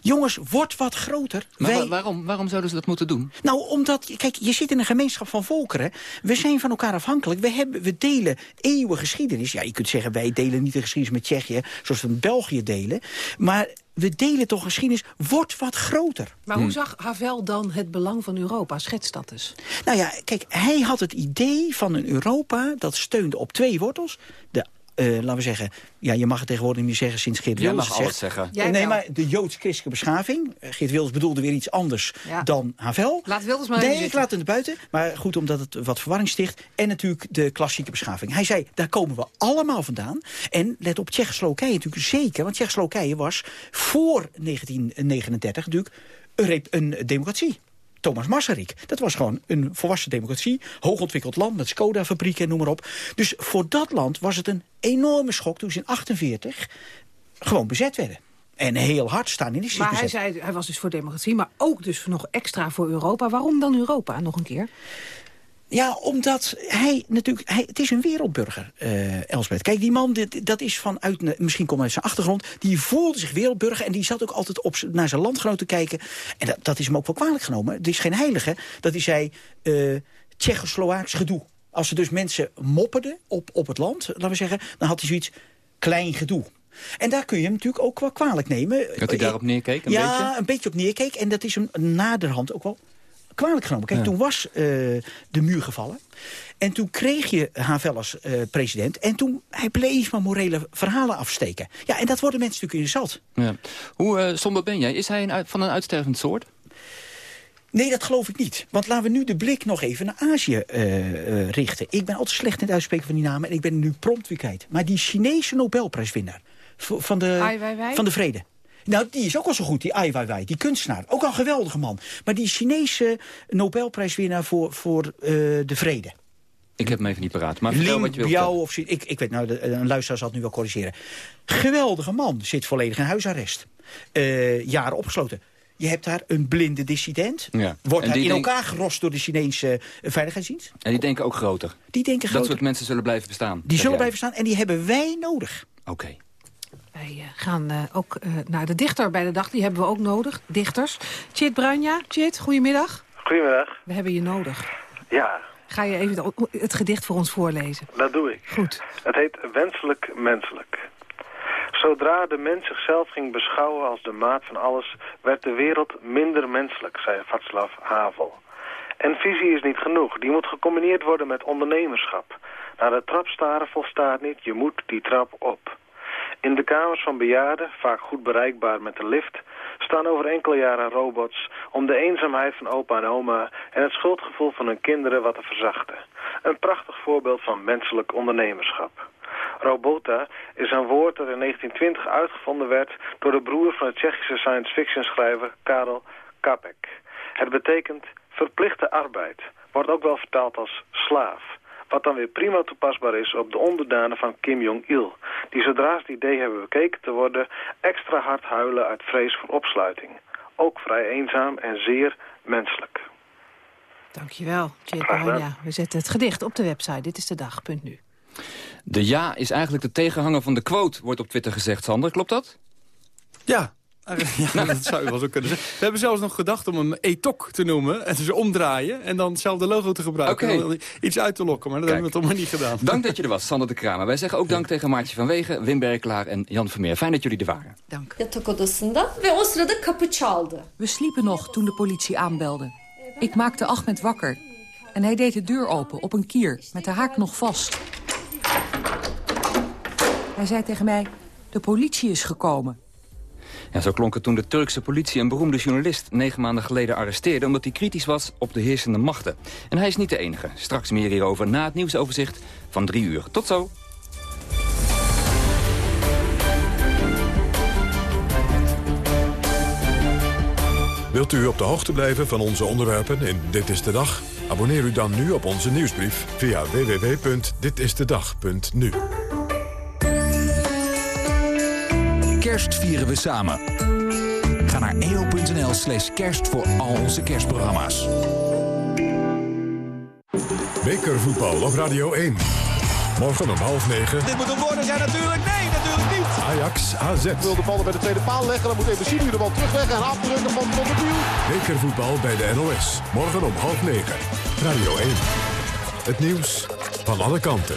Jongens, word wat groter. Maar Wij- wa- waarom, waarom zouden ze dat moeten doen? nou, omdat, kijk, je zit in een gemeenschap van volkeren. We zijn van elkaar afhankelijk. We, hebben, we delen eeuwen geschiedenis. Ja, je kunt zeggen, wij delen niet de geschiedenis met Tsjechië... zoals we met België delen. Maar we delen toch geschiedenis. Word wat groter. Maar hoe zag Havel dan het belang van Europa? Schets dat dus. Nou ja, kijk, hij had het idee van een Europa dat steunde op twee wortels. De, eh, laten we zeggen, ja, je mag het tegenwoordig niet zeggen sinds Geert Jij Wilders mag het alles zegt. zeggen. Jij nee, wel. maar de joods-christelijke beschaving. Eh, Geert Wilders bedoelde weer iets anders Ja. dan Havel. Laat Wilders maar even Nee, ik zitten. laat het er buiten. Maar goed, omdat het wat verwarring sticht. En natuurlijk de klassieke beschaving. Hij zei, daar komen we allemaal vandaan. En let op, Tsjechoslowakije natuurlijk zeker. Want Tsjechoslowakije was voor 1939 natuurlijk een democratie. Thomas Masaryk. Dat was gewoon een volwassen democratie. Hoogontwikkeld land met Skoda-fabrieken en noem maar op. Dus voor dat land was het een enorme schok toen ze in 48 gewoon bezet werden. En heel hard staan in de Maar hij, zei, hij was dus voor democratie, maar ook dus nog extra voor Europa. Waarom dan Europa, nog een keer? Ja, omdat hij natuurlijk... Hij, het is een wereldburger, eh Elsbeth. Kijk, die man, dit, dat is vanuit... Misschien komt hij uit zijn achtergrond. Die voelde zich wereldburger en die zat ook altijd op, naar zijn landgenoten kijken. En dat, dat is hem ook wel kwalijk genomen. Het is geen heilige dat hij zei... eh Tsjechoslowaaks gedoe. Als er dus mensen mopperden op, op het land, laten we zeggen... dan had hij zoiets klein gedoe. En daar kun je hem natuurlijk ook wel kwalijk nemen. Dat hij daarop neerkeek, een ja, beetje? een beetje op neerkeek. En dat is hem naderhand ook wel kwalijk genomen. Kijk, toen was de muur gevallen. En toen kreeg je Havel als president. En toen hij bleef maar morele verhalen afsteken. Ja, en dat worden mensen natuurlijk in zat. Ja. Hoe somber ben jij? Is hij een van een uitstervend soort? Nee, dat geloof ik niet. Want laten we nu de blik nog even naar Azië uh, richten. Ik ben altijd slecht in het uitspreken van die namen... en ik ben nu prompt weer kwijt. Maar die Chinese Nobelprijswinnaar van de, van de vrede... Nou, die is ook al zo goed, die Ai Weiwei, die kunstenaar. Ook al een geweldige man. Maar die Chinese Nobelprijswinnaar voor, voor uh, de vrede. Ik heb hem even niet paraat, maar vertel wat je wilt. Biao of ik, ik weet, nou, de, een luisteraar zal het nu wel corrigeren. Geweldige man, zit volledig in huisarrest. Uh, jaren opgesloten. Je hebt daar een blinde dissident. Ja. Wordt hij in elkaar gerost door de Chinese veiligheidsdienst. En die denken ook groter. Die denken groter. Dat soort mensen zullen blijven bestaan. Die zullen blijven bestaan en die hebben wij nodig. Oké. Wij uh, gaan uh, ook naar de dichter bij de dag. Die hebben we ook nodig, dichters. Tjit Bruinja. Tjit, goedemiddag. Goedemiddag. We hebben je nodig. Ja. Ga je even het gedicht voor ons voorlezen? Dat doe ik. Goed. Het heet Wenselijk Menselijk. Zodra de mens zichzelf ging beschouwen als de maat van alles... werd de wereld minder menselijk, zei Václav Havel. En visie is niet genoeg. Die moet gecombineerd worden met ondernemerschap. Naar de trap staren volstaat niet, je moet die trap op. In de kamers van bejaarden, vaak goed bereikbaar met de lift... staan over enkele jaren robots om de eenzaamheid van opa en oma... en het schuldgevoel van hun kinderen wat te verzachten. Een prachtig voorbeeld van menselijk ondernemerschap. Robota is een woord dat in 1920 uitgevonden werd door de broer van de Tsjechische science fiction schrijver Karel Kapek. Het betekent verplichte arbeid, wordt ook wel vertaald als slaaf. Wat dan weer prima toepasbaar is op de onderdanen van Kim Jong-il. Die zodra ze het idee hebben bekeken te worden extra hard huilen uit vrees voor opsluiting. Ook vrij eenzaam en zeer menselijk. Dankjewel, Ja, We zetten het gedicht op de website. Dit is de dag.nu. De ja is eigenlijk de tegenhanger van de quote, wordt op Twitter gezegd. Sander, klopt dat? Ja, ja, dat zou je wel zo kunnen zeggen. We hebben zelfs nog gedacht om hem ETOC te noemen. En ze omdraaien en dan hetzelfde logo te gebruiken. Okay. iets uit te lokken, maar dat hebben we toch maar niet gedaan. Dank dat je er was, Sander de Kramer. Wij zeggen ook dank tegen Maartje van Wegen, Wim Berklaar en Jan Vermeer. Fijn dat jullie er waren. Dank. We sliepen nog toen de politie aanbelde. Ik maakte Ahmed wakker. En hij deed de deur open op een kier, met de haak nog vast. Hij zei tegen mij, de politie is gekomen. Ja, zo klonk het toen de Turkse politie een beroemde journalist... negen maanden geleden arresteerde omdat hij kritisch was op de heersende machten. En hij is niet de enige. Straks meer hierover na het nieuwsoverzicht van drie uur. Tot zo. Wilt u op de hoogte blijven van onze onderwerpen in Dit is de Dag? Abonneer u dan nu op onze nieuwsbrief via www.ditistedag.nu. Kerst vieren we samen. Ga naar eo.nl slash kerst voor al onze kerstprogramma's. Bekervoetbal op Radio 1. Morgen om half negen. Dit moet een worden zijn natuurlijk. Nee, natuurlijk niet. Ajax AZ. Wil de bal bij de tweede paal leggen. Dan moet even de bal terugleggen en afdrukken van Van der Biel. Bekervoetbal bij de NOS. Morgen om half negen. Radio 1. Het nieuws van alle kanten.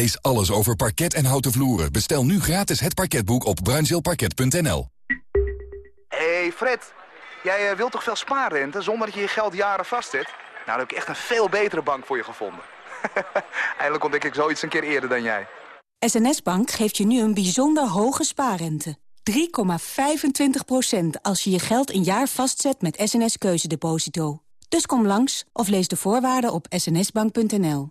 Lees alles over parket en houten vloeren. Bestel nu gratis het parketboek op bruinzeelparket.nl. Hey Fred, jij uh, wilt toch veel spaarrente zonder dat je je geld jaren vastzet? Nou, dan heb ik echt een veel betere bank voor je gevonden. Eindelijk ontdek ik zoiets een keer eerder dan jij. SNS Bank geeft je nu een bijzonder hoge spaarrente. 3,25% als je je geld een jaar vastzet met SNS Keuzedeposito. Dus kom langs of lees de voorwaarden op snsbank.nl.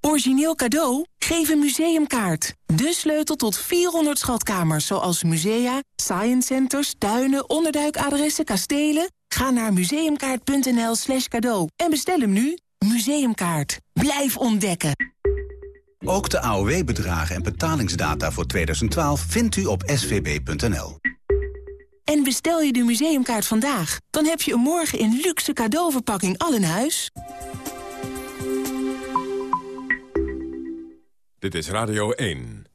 Origineel cadeau? Geef een museumkaart. De sleutel tot 400 schatkamers, zoals musea, science centers, tuinen, onderduikadressen, kastelen. Ga naar museumkaart.nl slash cadeau en bestel hem nu. Museumkaart. Blijf ontdekken. Ook de AOW-bedragen en betalingsdata voor 2012 vindt u op svb.nl. En bestel je de museumkaart vandaag, dan heb je hem morgen in luxe cadeauverpakking al in huis. Dit is Radio 1.